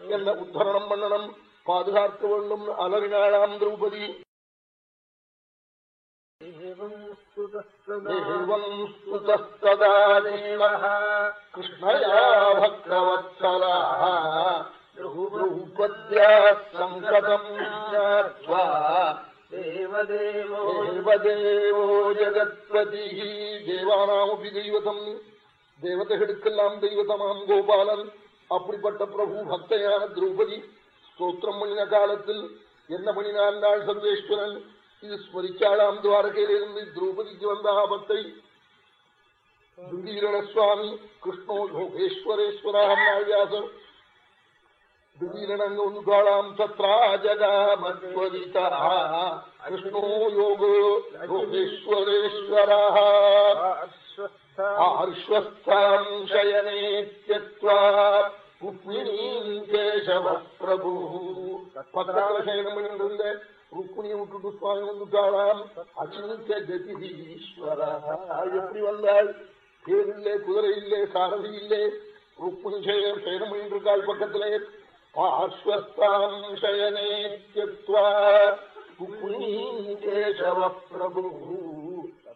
என்ன உத்தரணம் பண்ணணும்? பாதுகாக்க வேண்டும் அலறினாளாம் திரௌபதி. கிருஷ்ணயா பக்தவத்சலா சங்கடம் தேவதேவோ ஜகத்பதி தேவானாமபி தெய்வதம் தேவதைகளுக்கெல்லாம் தெய்வதமாம் கோபாலன். அப்படிப்பட்ட பிரபு பக்தையான திரௌபதி ஸ்தோத்திரம் பண்ணின காலத்தில் என்ன பண்ணினான் நாள் சர்வேஸ்வரன் இது ஸ்மரிச்சாளாம் துவாரகையிலிருந்து திரௌபதிக்கு வந்த ஆபத்தை. திடீரணசுவாமி கிருஷ்ணோ யோகேஸ்வரேஸ்வராம் வியாசர் திடீரென அங்க தத்ரா ஜகாமத்வதிதா கிருஷ்ணோ யோகோ யோகேஸ்வரேஸ்வரா ஆர்ஸ்வஸ்தாம் சயனே தியக்வா ருக்மிணீம் கேசவ பிரபு பக்கத்துல சயனம் பண்ணிருந்த ருக்மிணியை விட்டுட்டு சுவாமி வந்துட்டாளாம் அச்சிந்த கதிரீஸ்வரா எப்படி வந்தாள் பேர் இல்லை குதிரை இல்லை சாரதி இல்லை ருக்மிணி சயனம் சயனம் இருக்காள் பக்கத்திலே. பார்ஸ்வஸ்தாம் சயனே தியக்வா ருக்மிணீம் கேசவ பிரபு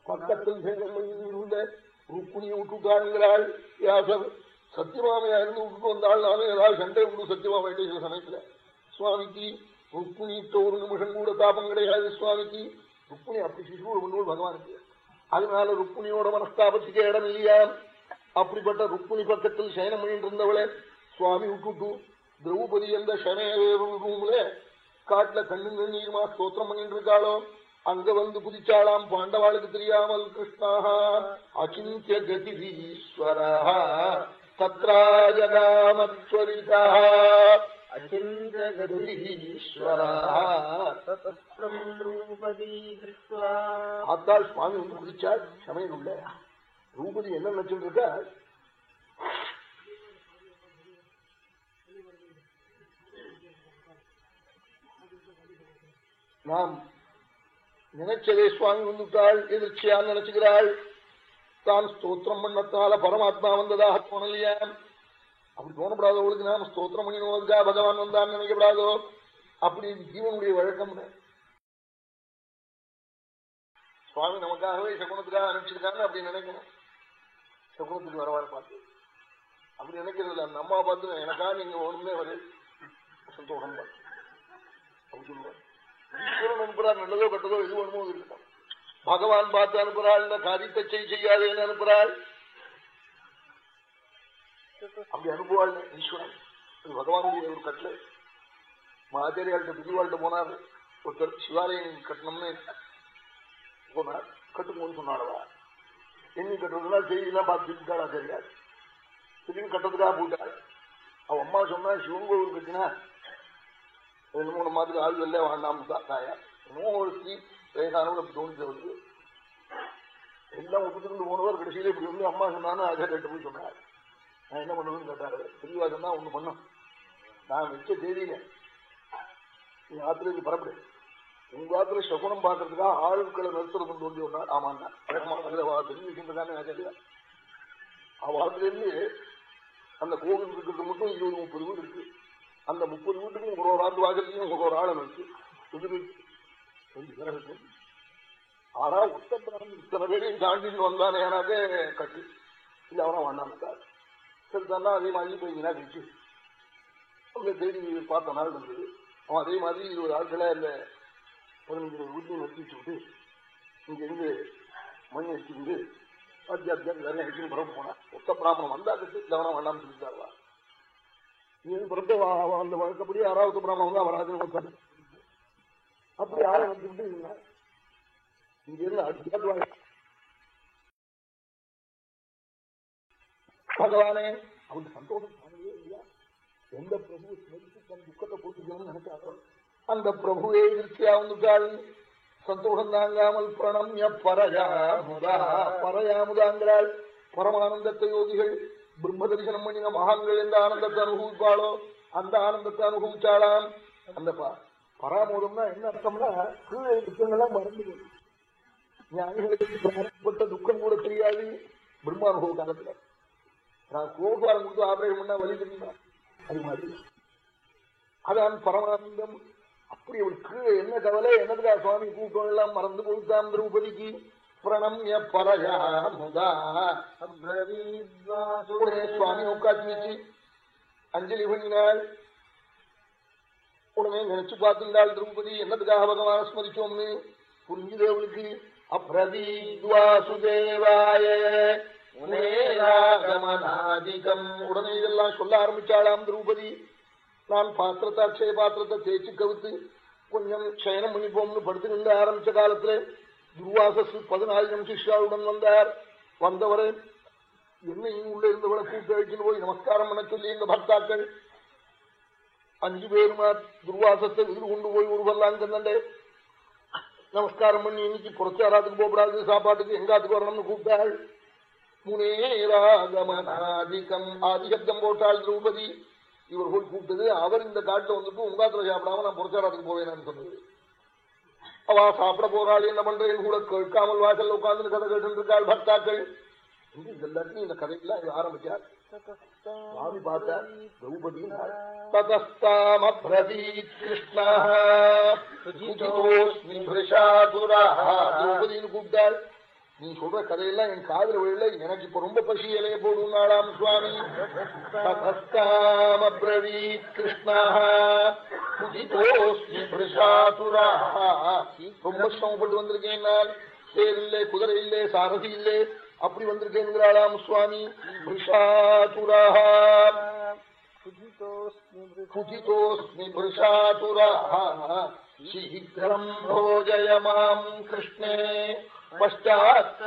பக்கத்தில் சயனம் பண்ணியிருந்த ருக்குனியை விட்டுட்டாருங்கிறாள் வியாசர் சத்தியமாமையா இருந்து விட்டுட்டு வந்தாள் நானே ஏதாவது சண்டை உண்டு சத்தியமாம சில சமயத்துல. சுவாமிக்கு ருக்குணிட்ட ஒரு நிமிஷம் கூட தாபம் கிடையாது சுவாமிக்கு. ருக்குணி அப்படி சிசுவோடு பண்ணுவோம் பகவானுக்கு. அதனால ருக்குணியோட மனஸ்தாபத்துக்கு இடம் இல்லையா? அப்படிப்பட்ட ருக்குணி பக்கத்தில் சயனம் பண்ணிட்டு இருந்தவளே சுவாமி விட்டுட்டு திரௌபதி எந்த சனே ரூம்ல காட்டுல கண்ணு கண்ணீருமா ஸ்தோத்திரம் பண்ணிட்டு இருக்காளோ அங்க வந்து குதிச்சாளாம் பாண்டவாளுக்கு தெரியாமல் கிருஷ்ணா அச்சிந்திய கதிரீஸ்வர தத்ராஜகாமத்வரிதா ஆத்தாள் சுவாமி வந்து குதிச்சாள் சமயம் உள்ள ரூபதி என்ன நினைச்சுட்டு இருக்கா? நாம் நினைச்சதே சுவாமி வந்துட்டாள் எதிர்ச்சியா நினைச்சுக்கிறாள் தான் ஸ்தோத்திரம் பண்ணத்தால பரமாத்மா வந்ததாக தோணலையா. அப்படி தோணப்படாதோ அவளுக்கு நாம் ஸ்தோத்திரம் பண்ணினோதுக்கா பகவான் வந்தான்னு நினைக்கப்படாதோ? அப்படி ஜீவனுடைய வழக்கம் சுவாமி நமக்காகவே சகுனத்துக்காக அனுப்பிச்சிருக்காங்க அப்படி நினைக்கணும். சகுனத்துக்கு வரவாறு பார்த்து. அப்படி நினைக்கிறது இல்லை அந்த அம்மா பார்த்து எனக்கா நீங்க ஒண்ணுமே வரு சந்தோஷம் பார்த்து. அப்படி சொல்லுவார். ஈஸ்வரன் அனுப்புறார் நல்லதோ கட்டதோ எது வேணுமோ இருக்கட்டும் பகவான் பார்த்து அனுப்புறாள் இந்த காரியத்தை செய் செய்யாதேன்னு அனுப்புறாள் அப்படி அனுப்புவாள் ஈஸ்வரன் அது பகவானுடைய ஒரு கட்டளை ஆச்சாரியாள்கிட்ட பிரிவாள்கிட்ட போனார் ஒருத்தர் சிவாலயம் கட்டணம்னு போனார் கட்டுங்கன்னு சொன்னாடவா என்ன கட்டுறதுனா செய்திலாம் பார்த்து திருப்பிட்டாள் ஆச்சாரியார் திரும்பி கட்டத்துக்காக போயிட்டாள் அவ அம்மா சொன்னா சிவன் கோவில் கட்டினா ரெண்டு மூணு மாதத்துக்கு ஆள் இல்லை வேண்டாம் தாயா இன்னும் ஒரு ஸ்ரீ வயசானவங்க தோணிச்சு வந்து எல்லாம் ஒப்புத்துக்கொண்டு போனவர் கடைசியில இப்படி வந்து அம்மா சொன்னான்னு அதை கேட்டு போய் சொன்னார். நான் என்ன பண்ணுவேன்னு கேட்டாரு? தெளிவா சொன்னா ஒண்ணு பண்ணும். நான் வச்ச தேதியில. நீ ஆத்திரத்துக்கு பரப்படு உங்க ஆத்திர சகுனம் பாக்குறதுக்கா ஆளுக்களை நிறுத்துறது தோண்டி ஒன்னார் ஆமாண்டா வழக்கமாக தெரிஞ்சு வச்சுருக்கான்னு ஆச்சாரியா அவாத்துல இருந்து அந்த கோவில் இருக்கிறது மட்டும் இருபது முப்பது வீடு இருக்கு. அந்த முப்பது வீட்டுக்கும் ஒரு ஒரு ஆண்டு வாசலையும் ஒரு ஒரு ஆளும் இருக்கு ஆனா உத்தப்பிரான் இத்தனை பேரையும் தாண்டின்னு வந்தானே எனக்கு கட்டு. இல்ல அவனா வேண்டாம் சரி தானா அதே மாதிரி போய் வினா கழிச்சு அவங்க தேடி பார்த்த நாள் இருந்தது அவன் அதே மாதிரி இருபது ஆட்களை அந்த பதினஞ்சு வீட்டையும் நிறுத்தி விட்டு இங்க இருந்து மணி வச்சுக்கிட்டு அத்தியாத்தியம் நிறைய அடிச்சுன்னு புறப்பு போனா ஒத்த பிராமணம் வந்தா கட்டு கவனம் வேண்டாம்னு சொல்லிட்டாருவா நீ அந்த வழக்கப்படி யாராவது பிராமணம் தான் வராதுன்னு அப்படி ஆளை வந்துட்டு இங்க இருந்து அடிக்காதுவாங்க பகவானே அவன் சந்தோஷம் தாங்கவே இல்லையா? எந்த பிரபு ஸ்மரித்து தன் துக்கத்தை போட்டுக்கணும்னு நினைச்சாரோ அந்த பிரபுவே இருக்கியா வந்துட்டாள் சந்தோஷம் தாங்காமல் பிரணம்ய பரயா பரயாமுதா பரயாமுதாங்கிறாள் பரமானந்தத்தை யோகிகள் பிரம்ம தரிசனம் பண்ணின மகான்கள் எந்த ஆனந்தத்தை அனுபவிப்பாளோ அந்த ஆனந்தத்தை அனுபவிச்சாளாம் அந்த பராமோதம்னா என்ன அர்த்தம்னா கீழே துக்கங்கள்லாம் மறந்து போகுது ஞானிகளுக்கு துக்கம் கூட தெரியாது பிரம்மானுபவ காலத்துல நான் கோபாரம் கொடுத்து ஆபரேஷன் பண்ணா வழி தெரியுமா? அது மாதிரி. அதான் பரமானந்தம். அப்படி அவளுக்கு என்ன கவலை என்னதுக்கா சுவாமி கூட்டம் எல்லாம் மறந்து கொடுத்தான் திரௌபதிக்கு. பிரணம்ய பரயாமுதா உடனே சுவாமி உட்காந்து வச்சு அஞ்சலி பண்ணினாள் உடனே நினைச்சு பார்த்துட்டாள் திரௌபதி என்னதுக்காக பகவான ஸ்மரிச்சோம்னு புரிஞ்சுது அவளுக்கு அப்ரதீத்வாசுதேவாய உடனே இதெல்லாம் சொல்ல ஆரம்பிச்சாளாம் திரௌபதி நான் பாத்திரத்தை அக்ஷய பாத்திரத்தை தேய்ச்சி கவுத்து கொஞ்சம் சயனம் பண்ணிப்போம்னு படுத்து நின்று ஆரம்பிச்ச காலத்துல துர்வாசஸ் பதினாயிரம் சிஷ்யாவுடன் வந்தார். வந்தவரை என்னையும் உள்ள இருந்தவளை கூட்டு அழிச்சுன்னு போய் நமஸ்காரம் பண்ண சொல்லி இந்த பக்தாக்கள். அஞ்சு பேருமா துர்வாசத்தை எதிர் கொண்டு போய் உருவெல்லாம் கண்ணண்டே நமஸ்காரம் பண்ணி இன்னைக்கு புறச்சாராத்துக்கு போகப்படாது சாப்பாட்டுக்கு எங்காத்துக்கு வரணும்னு கூப்பிட்டாள். முனேராகமனாதிகம் ஆதிசப்தம் போட்டாள் திரௌபதி. இவர் போய் கூப்பிட்டது அவர் இந்த காட்டில் வந்துட்டு உங்காத்துல சாப்பிடாம நான் புறச்சாராத்துக்கு போவேன்னு சொன்னது. அவ சாப்பிட போறாள் என்ன பண்றேன் கூட கேட்காமல் வாசல் உட்கார்ந்து கதை கேட்டு இருக்காள் பக்தாக்கள் எல்லாத்தையும் இந்த கதைக்கெல்லாம் ஆரம்பிச்சார் சுவாமி பார்த்தார் திரௌபதி ததஸ்தாமப்ரதீத் கிருஷ்ணா. கூப்பிட்டாள். நீ சொல்ற கதையெல்லாம் என் காதல விழல எனக்கு இப்ப ரொம்ப பசி இலைய போடும் நாளாம் சுவாமி. ததஸ்தாமீத் கிருஷ்ணா. ரொம்ப சிரமப்பட்டு வந்திருக்கேன் நான். தேர் இல்லை குதிரை இல்லை சாரதி இல்லை. அப்படி வந்திருக்கேங்கிறாளாம் சுவாமி. சீக்கிரம் போஜய மாம் கிருஷ்ணே பஷ்டாத்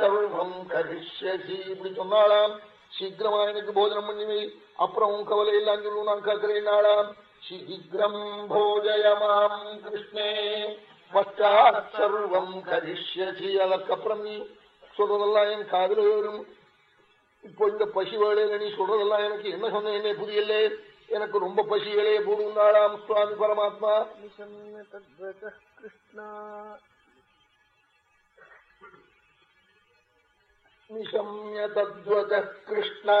கரிஷ்யசி. இப்படி சொன்னாலாம் சீக்கிரமா எனக்கு போஜனம் பண்ணிவை. அப்புறம் உன் கவலை எல்லாம் சொல்லு நான் கேட்கிறேன் சீக்கிரம் போஜய மாம் கிருஷ்ணே பஷ்டாத் சர்வம் கரிஷ்யசி அதற்கப்புறம் நீ சொல்றதெல்லாம் என் காதல வரும். இப்போ இந்த பசி வேலையில நீ சொல்றதெல்லாம் எனக்கு என்ன சொன்ன என்ன புரியல. எனக்கு ரொம்ப பசி வேலையை போடுந்தாளாம் சுவாமி பரமாத்மா. கிருஷ்ணா. தத்வத கிருஷ்ணா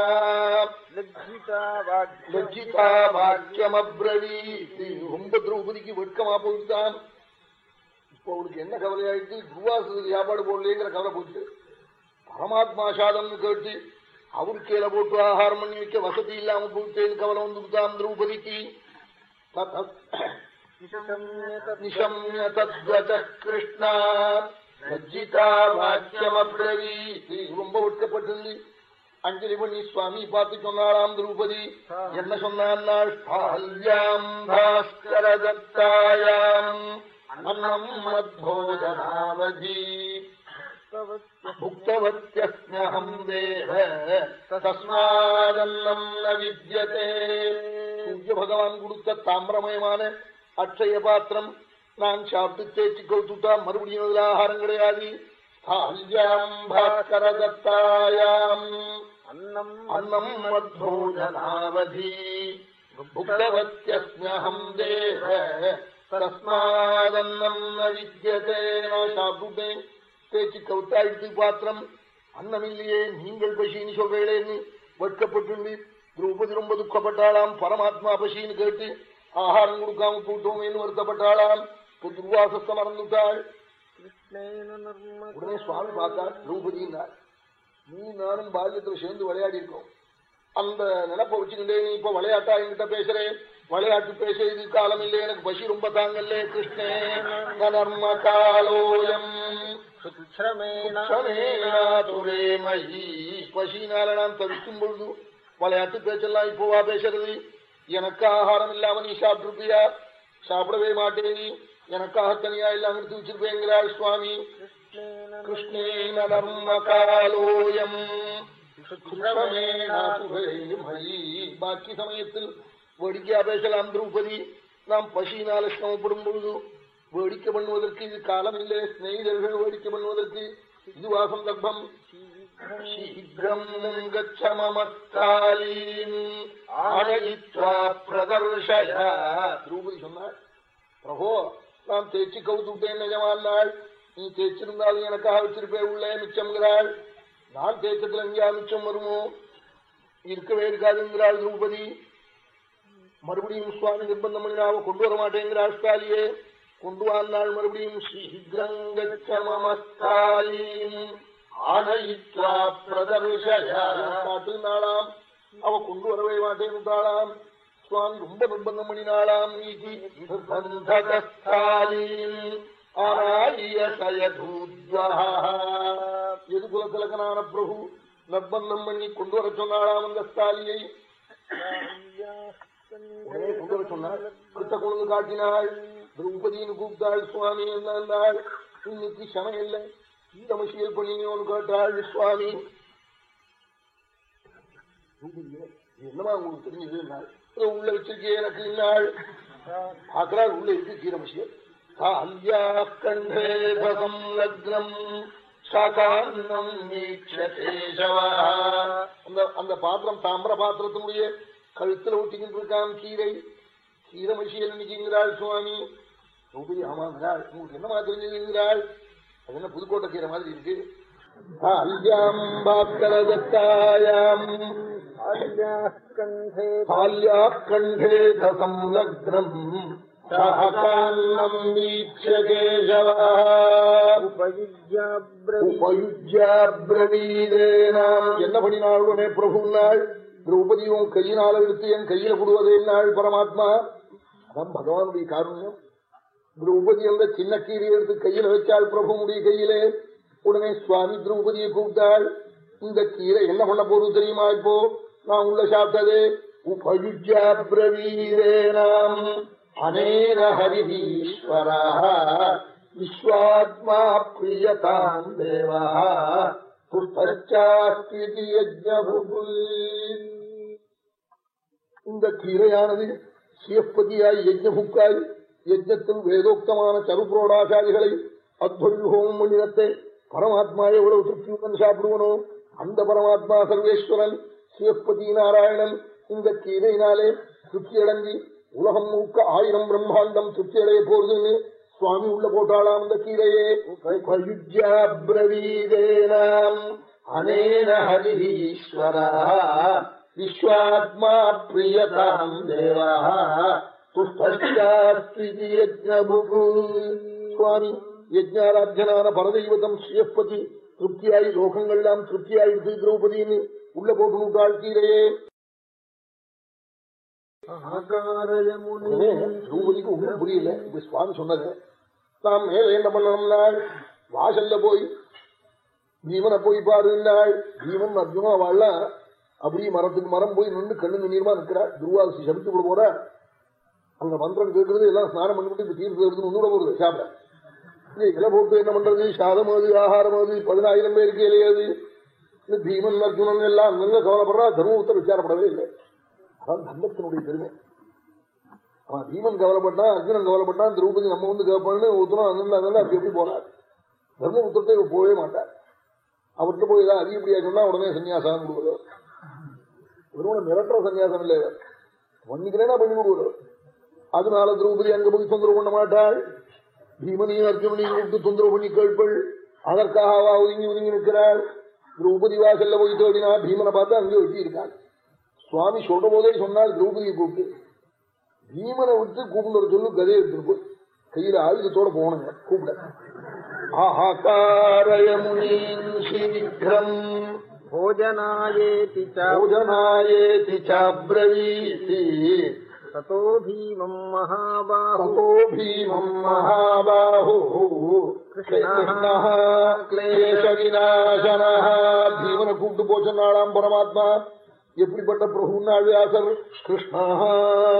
லஜ்ஜிதா லஜ்ஜிதா வாக்கியமப்ரவீத் ரொம்ப திரௌபதிக்கு வெட்கமா போயிட்டான் இப்போ அவளுக்கு என்ன கவலையாயிட்டு துர்வாசத்துக்கு சாப்பாடு போடலேங்கிற கவலை போச்சு. பரமாத்மா சாதம்னு கேட்டு அவரு கீழே போட்டு ஆகாரம் பண்ணி வைக்க வசதி இல்லாம போயிட்டேன்னு கவலை வந்துட்டான் திரௌபதிக்கு. நிசம்ய தத்வத கிருஷ்ணா லஜ்ஜிதா வாக்கியமப்ரவீத் ரொம்ப வெட்கப்பட்டது அஞ்சலி பண்ணி சுவாமி பார்த்து சொன்னாராம் திரௌபதி. என்ன சொன்னான் பாஸ்கர தத்தாயாம் அன்னம் மத்போஜனாவதி. புக்தவத்தியஸ்மியகம் தேவ தஸ்மாதன்னம் ந வித்யதே. சூரிய பகவான் கொடுத்த தாமிரமயமான அட்சய பாத்திரம் நான் சாப்பிட்டு தேய்ச்சி கவுத்துட்டா மறுபடியும் அதுல ஆகாரம் கிடையாது. தத்தாயாம் அன்னம் அன்னம் மத்போஜனாவதி புக்தவத்தியஸ்மியகம் தேவ தஸ்மாதன்னம் ந வித்யதே நான் சாப்பிட்டுட்டேன் பேச்சு கவுத்தாயிடுத்து பாத்திரம். அன்னம் இல்லையே நீங்கள் பசின்னு சொல்றீங்களேன்னு வெட்கப்பட்டு திரௌபதி ரொம்ப துக்கப்பட்டாளாம். பரமாத்மா பசின்னு கேட்டு ஆகாரம் கொடுக்காம கூட்டோமேன்னு வருத்தப்பட்டாளாம். இப்ப துர்வாசஸ்த மறந்துட்டாள் உடனே சுவாமி பார்த்தாள் திரௌபதினார் நீ நானும் பால்யத்துல சேர்ந்து விளையாடி இருக்கோம் அந்த நினப்ப வச்சுக்கிட்டே நீ இப்ப விளையாட்டா என்கிட்ட பேசுறேன் விளையாட்டு பேச இது காலம் இல்லை எனக்கு பசி ரொம்ப தாங்கல்லே. கிருஷ்ணே நர்ம காலோயம் பசினால நான் தவிக்கும் பொழுது விளையாட்டு பேச்செல்லாம் இப்போவா பேசுறது? எனக்கு ஆகாரம் இல்லாம நீ சாப்பிட்டுருப்பியா? சாப்பிடவே மாட்டேன். எனக்காக தனியா எல்லாம் எடுத்து வச்சிருப்பேங்கிறாள் சுவாமி. கிருஷ்ணேன நர்ம காலோயம் பாக்கி சமயத்தில் வேடிக்கையா பேசலாம் திரௌபதி. நாம் பசியினால சிரமப்படும் பொழுது வேடிக்கை பண்ணுவதற்கு இது காலம் இல்லை. ஸ்நேகிதர்கள் வேடிக்கை பண்ணுவதற்கு இதுவா சந்தர்ப்பம் சீக்கிரம் பிரதர்ஷய. திரௌபதி சொன்னார் பிரபோ நான் தேய்ச்சி கவுத்துட்டேன் நிஜமானாள் நீ தேய்ச்சிருந்தாலும் எனக்காக வச்சிருப்பே உள்ளே மிச்சம்ங்கிறாள் நான் தேய்ச்சத்துல எங்கேயா மிச்சம் வருமோ? இருக்கவே இருக்காதுங்கிறாள் திரௌபதி. மறுபடியும் சுவாமி நிர்பந்தம் பண்ணினாவ கொண்டு வர மாட்டேங்கிறாள் ஸ்டாலியே. கொண்டு வாழ்நாள் மறுபடியும் சீக்கிரங்கச்சமமஸ்தாலீம் ஆனயித்வா பிரதர்ஷயாட்டு நாளாம். அவ கொண்டு வரவே மாட்டேன்னுட்டாளாம் சுவாமி ரொம்ப நிர்பந்தம் பண்ணினாளாம் நீதி நிர்பந்தகஸ்தாலீம் எது குலத்திலக்கனான பிரபு நிர்பந்தம் பண்ணி கொண்டு வர சொன்னாளாம் அந்த ஸ்தாலியை உடனே கொண்டு வர சொன்னாள் கிட்ட கொண்டு காட்டினாள் திரௌபதினு கூப்பிட்டாள் சுவாமி இருந்தாள் இன்னைக்கு சமயம் இல்லை தமசியல் பண்ணினோன்னு கேட்டாள் சுவாமி என்னமா உங்களுக்கு தெரிஞ்சது உள்ள வச்சிருக்கே எனக்கு இன்னாள். பார்க்கிறாள் உள்ள இருக்கு கீரமசியர் கண்டேபகம் லக்னம் அந்த பாத்திரம் தாமிர பாத்திரத்தினுடைய கழுத்துல ஒட்டிக்கிட்டு இருக்கான் கீரை. கீரமசியல் நிற்கிறாள் சுவாமி. ரூபதி ஆமாங்கிறாள் உங்களுக்கு என்னமா தெரிஞ்சுங்கிறாள் அது என்ன புதுக்கோட்டை கீரை மாதிரி இருக்கு? அல்யாம் பாக்கரதத்தாயாம் பால்யாக்கண்டே தசம்லக்னம் என்ன பண்ணினாளுடனே பிரபுனாள் திரௌபதியும் கையினால எடுத்து என் கையில கொடுவதே நாள் பரமாத்மா. அதான் பகவானுடைய காருண்யம். திரௌபதி அந்த சின்ன கீரியை எடுத்து கையில வச்சாள் பிரபுனுடைய கையிலே. உடனே சுவாமி திரௌபதியை கூப்பிட்டாள். இந்த கீரை என்ன பண்ண போறது தெரியுமா இப்போ? நான் உள்ள சாப்பிட்டது உபயுஜாபிரவீரேனாம் அனேன ஹரிஹீஸ்வரா விஸ்வாத்மா பிரியதாம் தேவா இந்த கீரையானது சியப்பதியாய் யஜ்ஞபுக்காய் யஜ்ஞத்தில் வேதோக்தமான சருப்ரோடாசாரிகளை அத்வல்ஹோம் மணினத்தை பரமாத்மா எவ்வளவு திருப்தியுடன் சாப்பிடுவனோ அந்த பரமாத்மா சர்வேஸ்வரன் சிவப்பதி நாராயணன் இந்த கீரையினாலே திருப்தி அடைஞ்சி உலகம் முழுக்க ஆயிரம் பிரம்மாண்டம் திருப்தி அடைய போறதுன்னு சுவாமி உள்ள போட்டாளாம் அந்த கீரையே பிரவீதேனாம் அனேன ஹரிஈஸ்வரா விஸ்வாத்மா பிரியதாம் தேவா. சுவாமி யஜ்ஞாராத்தியனான பரதெய்வதம் ஸ்ரீயப்பதி திருப்தியாய் லோகங்கள்லாம் திருப்தியாயிடுச்சு திரௌபதின்னு உள்ள போட்டு விட்டாள் கீரையே. திரௌபதிக்கு ஒன்றும் புரியல. இப்ப சுவாமி சொன்னது. நாம் மேல என்ன பண்ணணும்னா வாசல்ல போய் பீமனை போய் பாருன்னாள் பீமன் அர்ஜுனா வாழலாம் அப்படி மரத்துக்கு மரம் போய் நின்று கண்ணு நீர்மா நிற்கிறாள். துருவாசி சமைத்து கூட போற. அந்த மந்திரம் கேட்கறது எல்லாம் ஸ்நானம் பண்ணிவிட்டு இந்த தீர்த்து எடுத்து முன்னூட போறது. சாப்பிட. இலை போட்டு என்ன பண்றது? சாதம் அது ஆகாரம் அது பதினாயிரம் பேருக்கு இலையாது பீமன் அர்ஜுனன் எல்லாம் நல்ல கவலைப்படுறா தர்மபுத்தர் விசாரப்படவே இல்லை. அதான் தர்மத்தினுடைய பெருமை. அவன் பீமன் கவலைப்பட்டான் அர்ஜுனன் கவலைப்பட்டான் திரௌபதி நம்ம வந்து கேட்பான்னு ஒருத்தரும் அங்கே அங்கே அப்படி எப்படி போனார்? தர்மபுத்திரத்தை இவர் போகவே மாட்டார். அவர்கிட்ட போய் ஏதாவது அதிகப்படியா சொன்னா உடனே சன்னியாசம் கொடுக்குறோம் இவரோட மிரட்டுற சன்னியாசம் இல்லை. பண்ணிக்கிறேன்னா பண்ணி கொடுக்குறோம் அதனால திரௌபதி அங்க போய் தொந்தரவு பண்ண மாட்டாள். பீமனையும் அர்ஜுனனையும் கூப்பிட்டு தொந்தரவு பண்ணி கேட்பள். அதற்காக ஒதுங்கி ஒதுங்கி நிற்கிறாள். திரௌபதி வாசல்ல போய் தேடினா பீமனை பார்த்து அங்கே வெட்டி இருக்காள் சுவாமி சொல்ற போதே சொன்னால் திரௌபதியை கூப்பிட்டு பீமனை விட்டு கூப்பிட்டு சொல்லு கதையை எடுத்துட்டு போய் கையில ஆயுதத்தோட போகணுங்க கூப்பிட ஆஹாக்காரயமுனீன் சீக்கிரம் भोजनायेति च भोजनायेति चाब्रवीति ततो भीमम् महाबाहु ततो भीमम् महाबाहु கிருஷ்ணः கிளேசவிநாசனः பீமனை கூப்பிட்டு போச்சனாளாம் பரமாத்மா எப்படிப்பட்ட பிரபுன்னா வியாசர் கிருஷ்ணா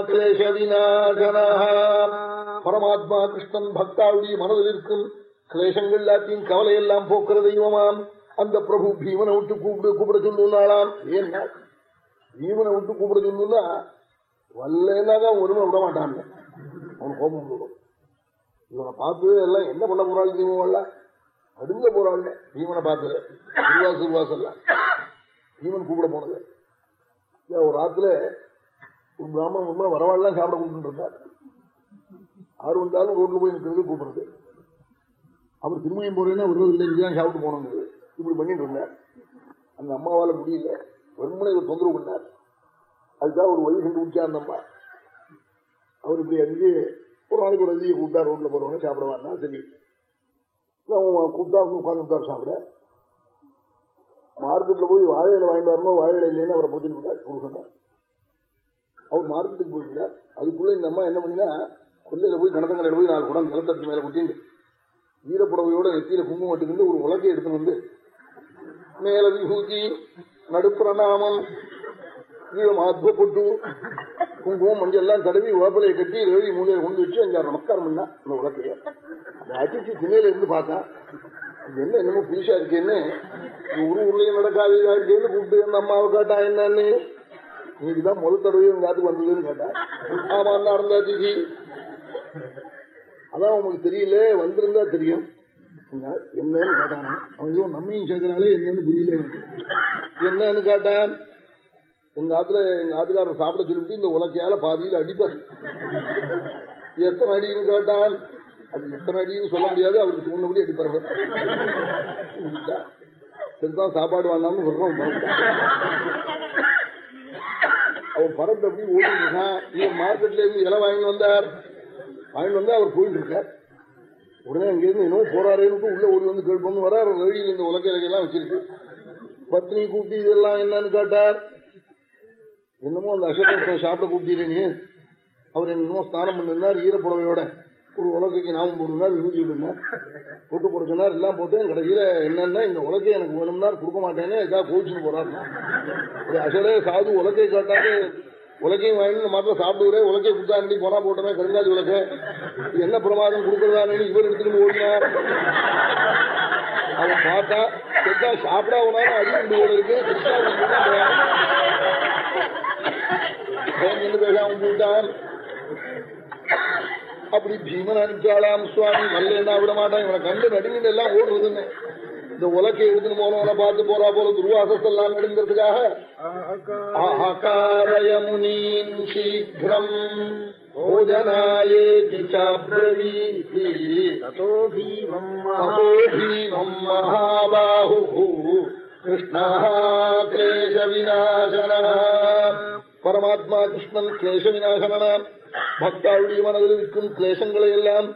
கிளேசவிநாசனः பரமாத்மா கிருஷ்ணன் பக்தாவுடைய மனதில் இருக்கும் கிளேஷங்கள் எல்லாத்தையும் கவலை எல்லாம் போக்குற தெய்வமாம் அந்த பிரபு பீமனை விட்டு கூப்பிட்டு கூப்பிட சொல்லுனாளாம் ஏன் பீமனை விட்டு கூப்பிட சொல்லுன்னா வல்லேனாதான் ஒருமை விட மாட்டான் அவன் கோபம் விடும் இவனை பார்த்து எல்லாம் என்ன பண்ண போறாள் பீமன் அடுங்க போறாள் பீமனை பார்த்து திருவாசு திருவாசு பீமன் கூப்பிட போனது. ஏன் ஒரு ஆத்துல ஒரு பிராமணன் உண்மை வரவாள்லாம் சாப்பிட கூப்பிட்டு இருந்தார். ஆறு வந்தாலும் ரோட்ல போய் நிற்கிறது கூப்பிடுறது. அவர் திரும்பியும் போறேன்னா வருவதில்லை இல்லை சாப்பிட்டு போனோங்கிறது இப்படி பண்ணிட்டு இருந்தார். அந்த அம்மாவால முடியல. வெறுமனை இவர் தொந்தரவு பண்ணார். அதுக்காக ஒரு வழி கண்டுபிடிச்சா அந்த அம்மா. அவர் இப்படி அங்கே ஒரு நாளைக்கு ஒரு அதிக கூப்பிட்டா ரோட்ல போறவங்க சாப்பிடுவாருன்னா சரி. அவன் கூப்பிட்டா அவங்க சாப்பிட. மார்க்கெட்ல போய் வாழையில வாங்கிட்டு வரணும் வாழையில இல்லைன்னு அவரை போச்சுன்னு புருஷன் அவர் மார்க்கெட்டுக்கு போயிருந்தார் அதுக்குள்ள இந்த அம்மா என்ன பண்ணினா கொல்லையில போய் கணத்தங்கரையில போய் நாலு குடம் நிலத்தட்டு மேல குட்டிண்டு வீரப்புடவையோட நெத்தியில குங்குமம் வட்டுக்கிட்டு ஒரு உலகை எடுத்துன்னு வந்து மேல விபூதி நடுப்பிரணாமம் கீழே மாத்வ பொட்டு குங்குமம் மஞ்சள் எல்லாம் தடவி ஓப்பலையை கட்டி ரேவி மூலையை கொண்டு வச்சு அஞ்சாறு நமஸ்காரம் பண்ணா. அந்த உலகைய அதை அடிச்சு திணையில இருந்து பார்த்தா என்ன என்னமோ புதுசா இருக்கேன்னு ஊரு ஒரு ஊர்லயும் நடக்காது இருக்கேன்னு கூப்பிட்டு என் அம்மாவை கேட்டா என்னன்னு? இன்னைக்குதான் முதல் தடவையும் உங்க காத்துக்கு வந்ததுன்னு கேட்டா. ஆமா நடந்தா திதி. அதான் உங்களுக்கு தெரியல வந்திருந்தா தெரியும். என்னன்னு கேட்டான். அவன் நம்மையும் சேர்க்கிறாலே என்னன்னு புரியல எனக்கு. என்னன்னு கேட்டான்? உங்க ஆத்துல எங்க ஆத்துக்காரர் சாப்பிட சொல்லிட்டு இந்த உலக்கையால பாதியில் அடிப்பார். எத்தனை அடின்னு கேட்டால் அது எத்தனை அடின்னு சொல்ல முடியாது அவருக்கு சொன்னபடி அடிப்பார் சரிதான் சாப்பாடு வாங்காம சொல்றோம் அவர் பரப்பு எப்படி ஓடிட்டு இவர் மார்க்கெட்ல இருந்து இலை வாங்கி வந்தார். வாங்கி வந்தா அவர் போயிட்டு இருக்கார். உடனே அங்கிருந்து இன்னும் போறாருன்னு உள்ள ஓடி வந்து கேட்போம்னு வர அவர் இந்த இந்த இலகையெல்லாம் வச்சிருக்கு. பத்னி கூட்டி இதெல்லாம் என்னன்னு கேட்டார். என்னமோ அந்த அசோகத்தை சாப்பிட கூப்பிட்டீரே அவர் என்னமோ ஸ்நானம் பண்ணிருந்தார் ஈரப்புடவையோட ஒரு உலகைக்கு நாமம் போடுனார் விபூதி விடுனார் போட்டு போட எல்லாம் போட்டு கடைசியில என்னன்னா இந்த உலகை எனக்கு வேணும்னா கொடுக்க மாட்டேன்னு ஏதாவது கோச்சுன்னு போறாருன்னா ஒரு அசலே சாது உலகை கேட்டாரு உலகையும் வாங்கி மாத்திரம் சாப்பிடுவே உலகை கொடுத்தாண்டி போனா போட்டமே கருங்காதி உலக. என்ன பிரமாதம் கொடுக்கறதான்னு இவர் எடுத்துட்டு ஓடினார் அவன் பார்த்தா செத்தா சாப்பிடா உனாலும் அடி உண்டு போல இருக்கு பேசாம போட்டான் அப்படி பீமன் அனுப்பிச்சாலாம் சுவாமி. நல்ல விட மாட்டான். இவனை கண்டு நடுங்கிட்டு எல்லாம் ஓடுறதுன்னு. இந்த உலக்கை எடுத்துன்னு போனவனை பார்த்து போறா போல துருவாசத்தெல்லாம் நடுங்கிறதுக்காக. அகாரய முனீன் சீக்கிரம் மகாபாஹு கிருஷ்ணாஹ கிளேஷ விநாசன பரமாத்மா கிருஷ்ணன் கிளேஷ விநாசனாம் பக்தாவுடைய மனதில் இருக்கும் கிளேசங்களை எல்லாம்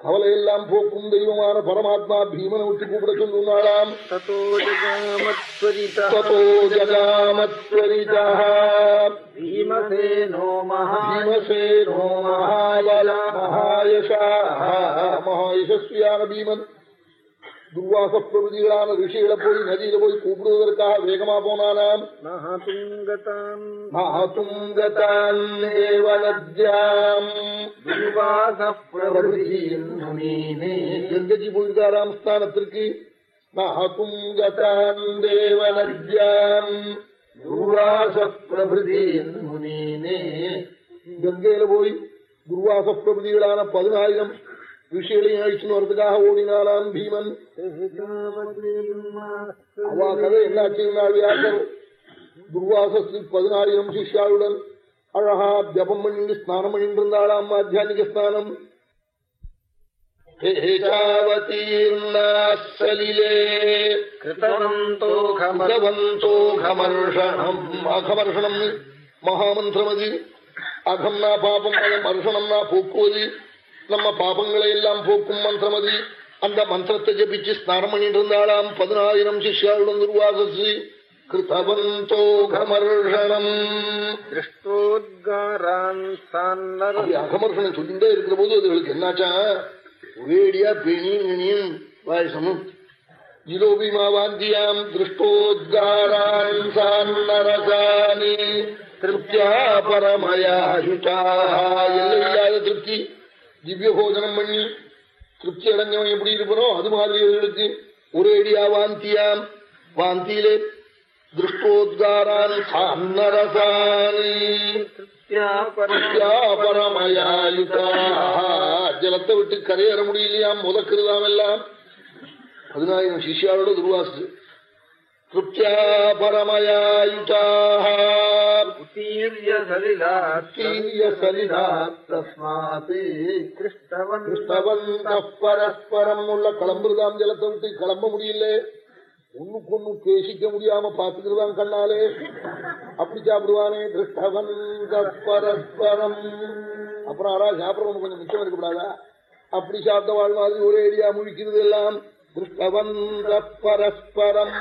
கவலையெல்லாம் போக்கும் தெய்வமான பரமாத்மா பீமனை விட்டு கூப்பிட சொல்லுங்களாம் மகாயசஸ்வியான பீமன் துர்வாச பிரபுதிகளான ரிஷிகளை போய் நதியில போய் கூப்பிடுவதற்காக வேகமா போனானாம். கங்கஜி போயிருக்காராம் ஸ்தானத்திற்கு. மகதுங்கதான் தேவநத்யாம் துர்வாச பிரபுதீன் முனீனே கங்கையில போய் துர்வாச பிரபுதிகளான பதினாயிரம் ரிஷிகளையும் அழிச்சுன்னு வரதுக்காக ஓடினாலாம் பீமன். அவா கதை என்னாச்சுன்னா வியாசர் துர்வாசஸ்து பதினாயிரம் சிஷ்யாளுடன் அழகா ஜபம் பண்ணிட்டு ஸ்நானம் பண்ணிட்டு இருந்தாளாம் ஆத்தியானிக ஸ்நானம். மகாமந்திரம் அது. அகம்னா பாபம் அகம் அர்ஷணம்னா போக்குவது. நம்ம பாபங்களை எல்லாம் போக்கும் மந்திரம் அது. அந்த மந்திரத்தை ஜபிச்சு ஸ்நானம் பண்ணிட்டு இருந்தாளாம் பதினாயிரம் சான்னர அப்படி அகமர்ஷணம் சொல்லிட்டே இருக்கிற போது அதுகளுக்கு என்னாச்சா? ஒரேடியா பெணியும் நினியும் வாயசமும் இரோபிமாவாந்தியாம் திருஷ்டோத்காரான் திருப்தியா பரமயாயுதா எல்லையில்லாத திருப்தி. திவ்ய போஜனம் பண்ணி திருப்தி அடைஞ்சவன் எப்படி இருப்பனோ அது மாதிரி இவர்களுக்கு ஒரேடியா வாந்தியாம். வாந்தியிலே திருஷ்டோத்காரான் ஜலத்தை விட்டு கரையேற முடியலையாம் முதக்கிறதாம் எல்லாம். பதினாயிரம் சிஷ்யாவோட துருவாசு. திருப்தியா கிருஷ்ணவந்த பரஸ்பரம் உள்ள கிளம்புறதாம் ஜலத்தை விட்டு கிளம்ப முடியல ஒண்ணுக்கு ஒண்ணு பேசிக்க முடியாம பாத்துக்கிறதாம் கண்ணாலே அப்படி சாப்பிடுவானே திருஷ்டவந்த பரஸ்பரம் அப்புறம் ஆறா சாப்பிடறவங்க கொஞ்சம் மிச்சம் இருக்கக்கூடாதா அப்படி சாப்பிட்ட வாழ் மாதிரி ஒரே ஏரியா முழிக்கிறது எல்லாம் திருஷ்டவந்த பரஸ்பரம்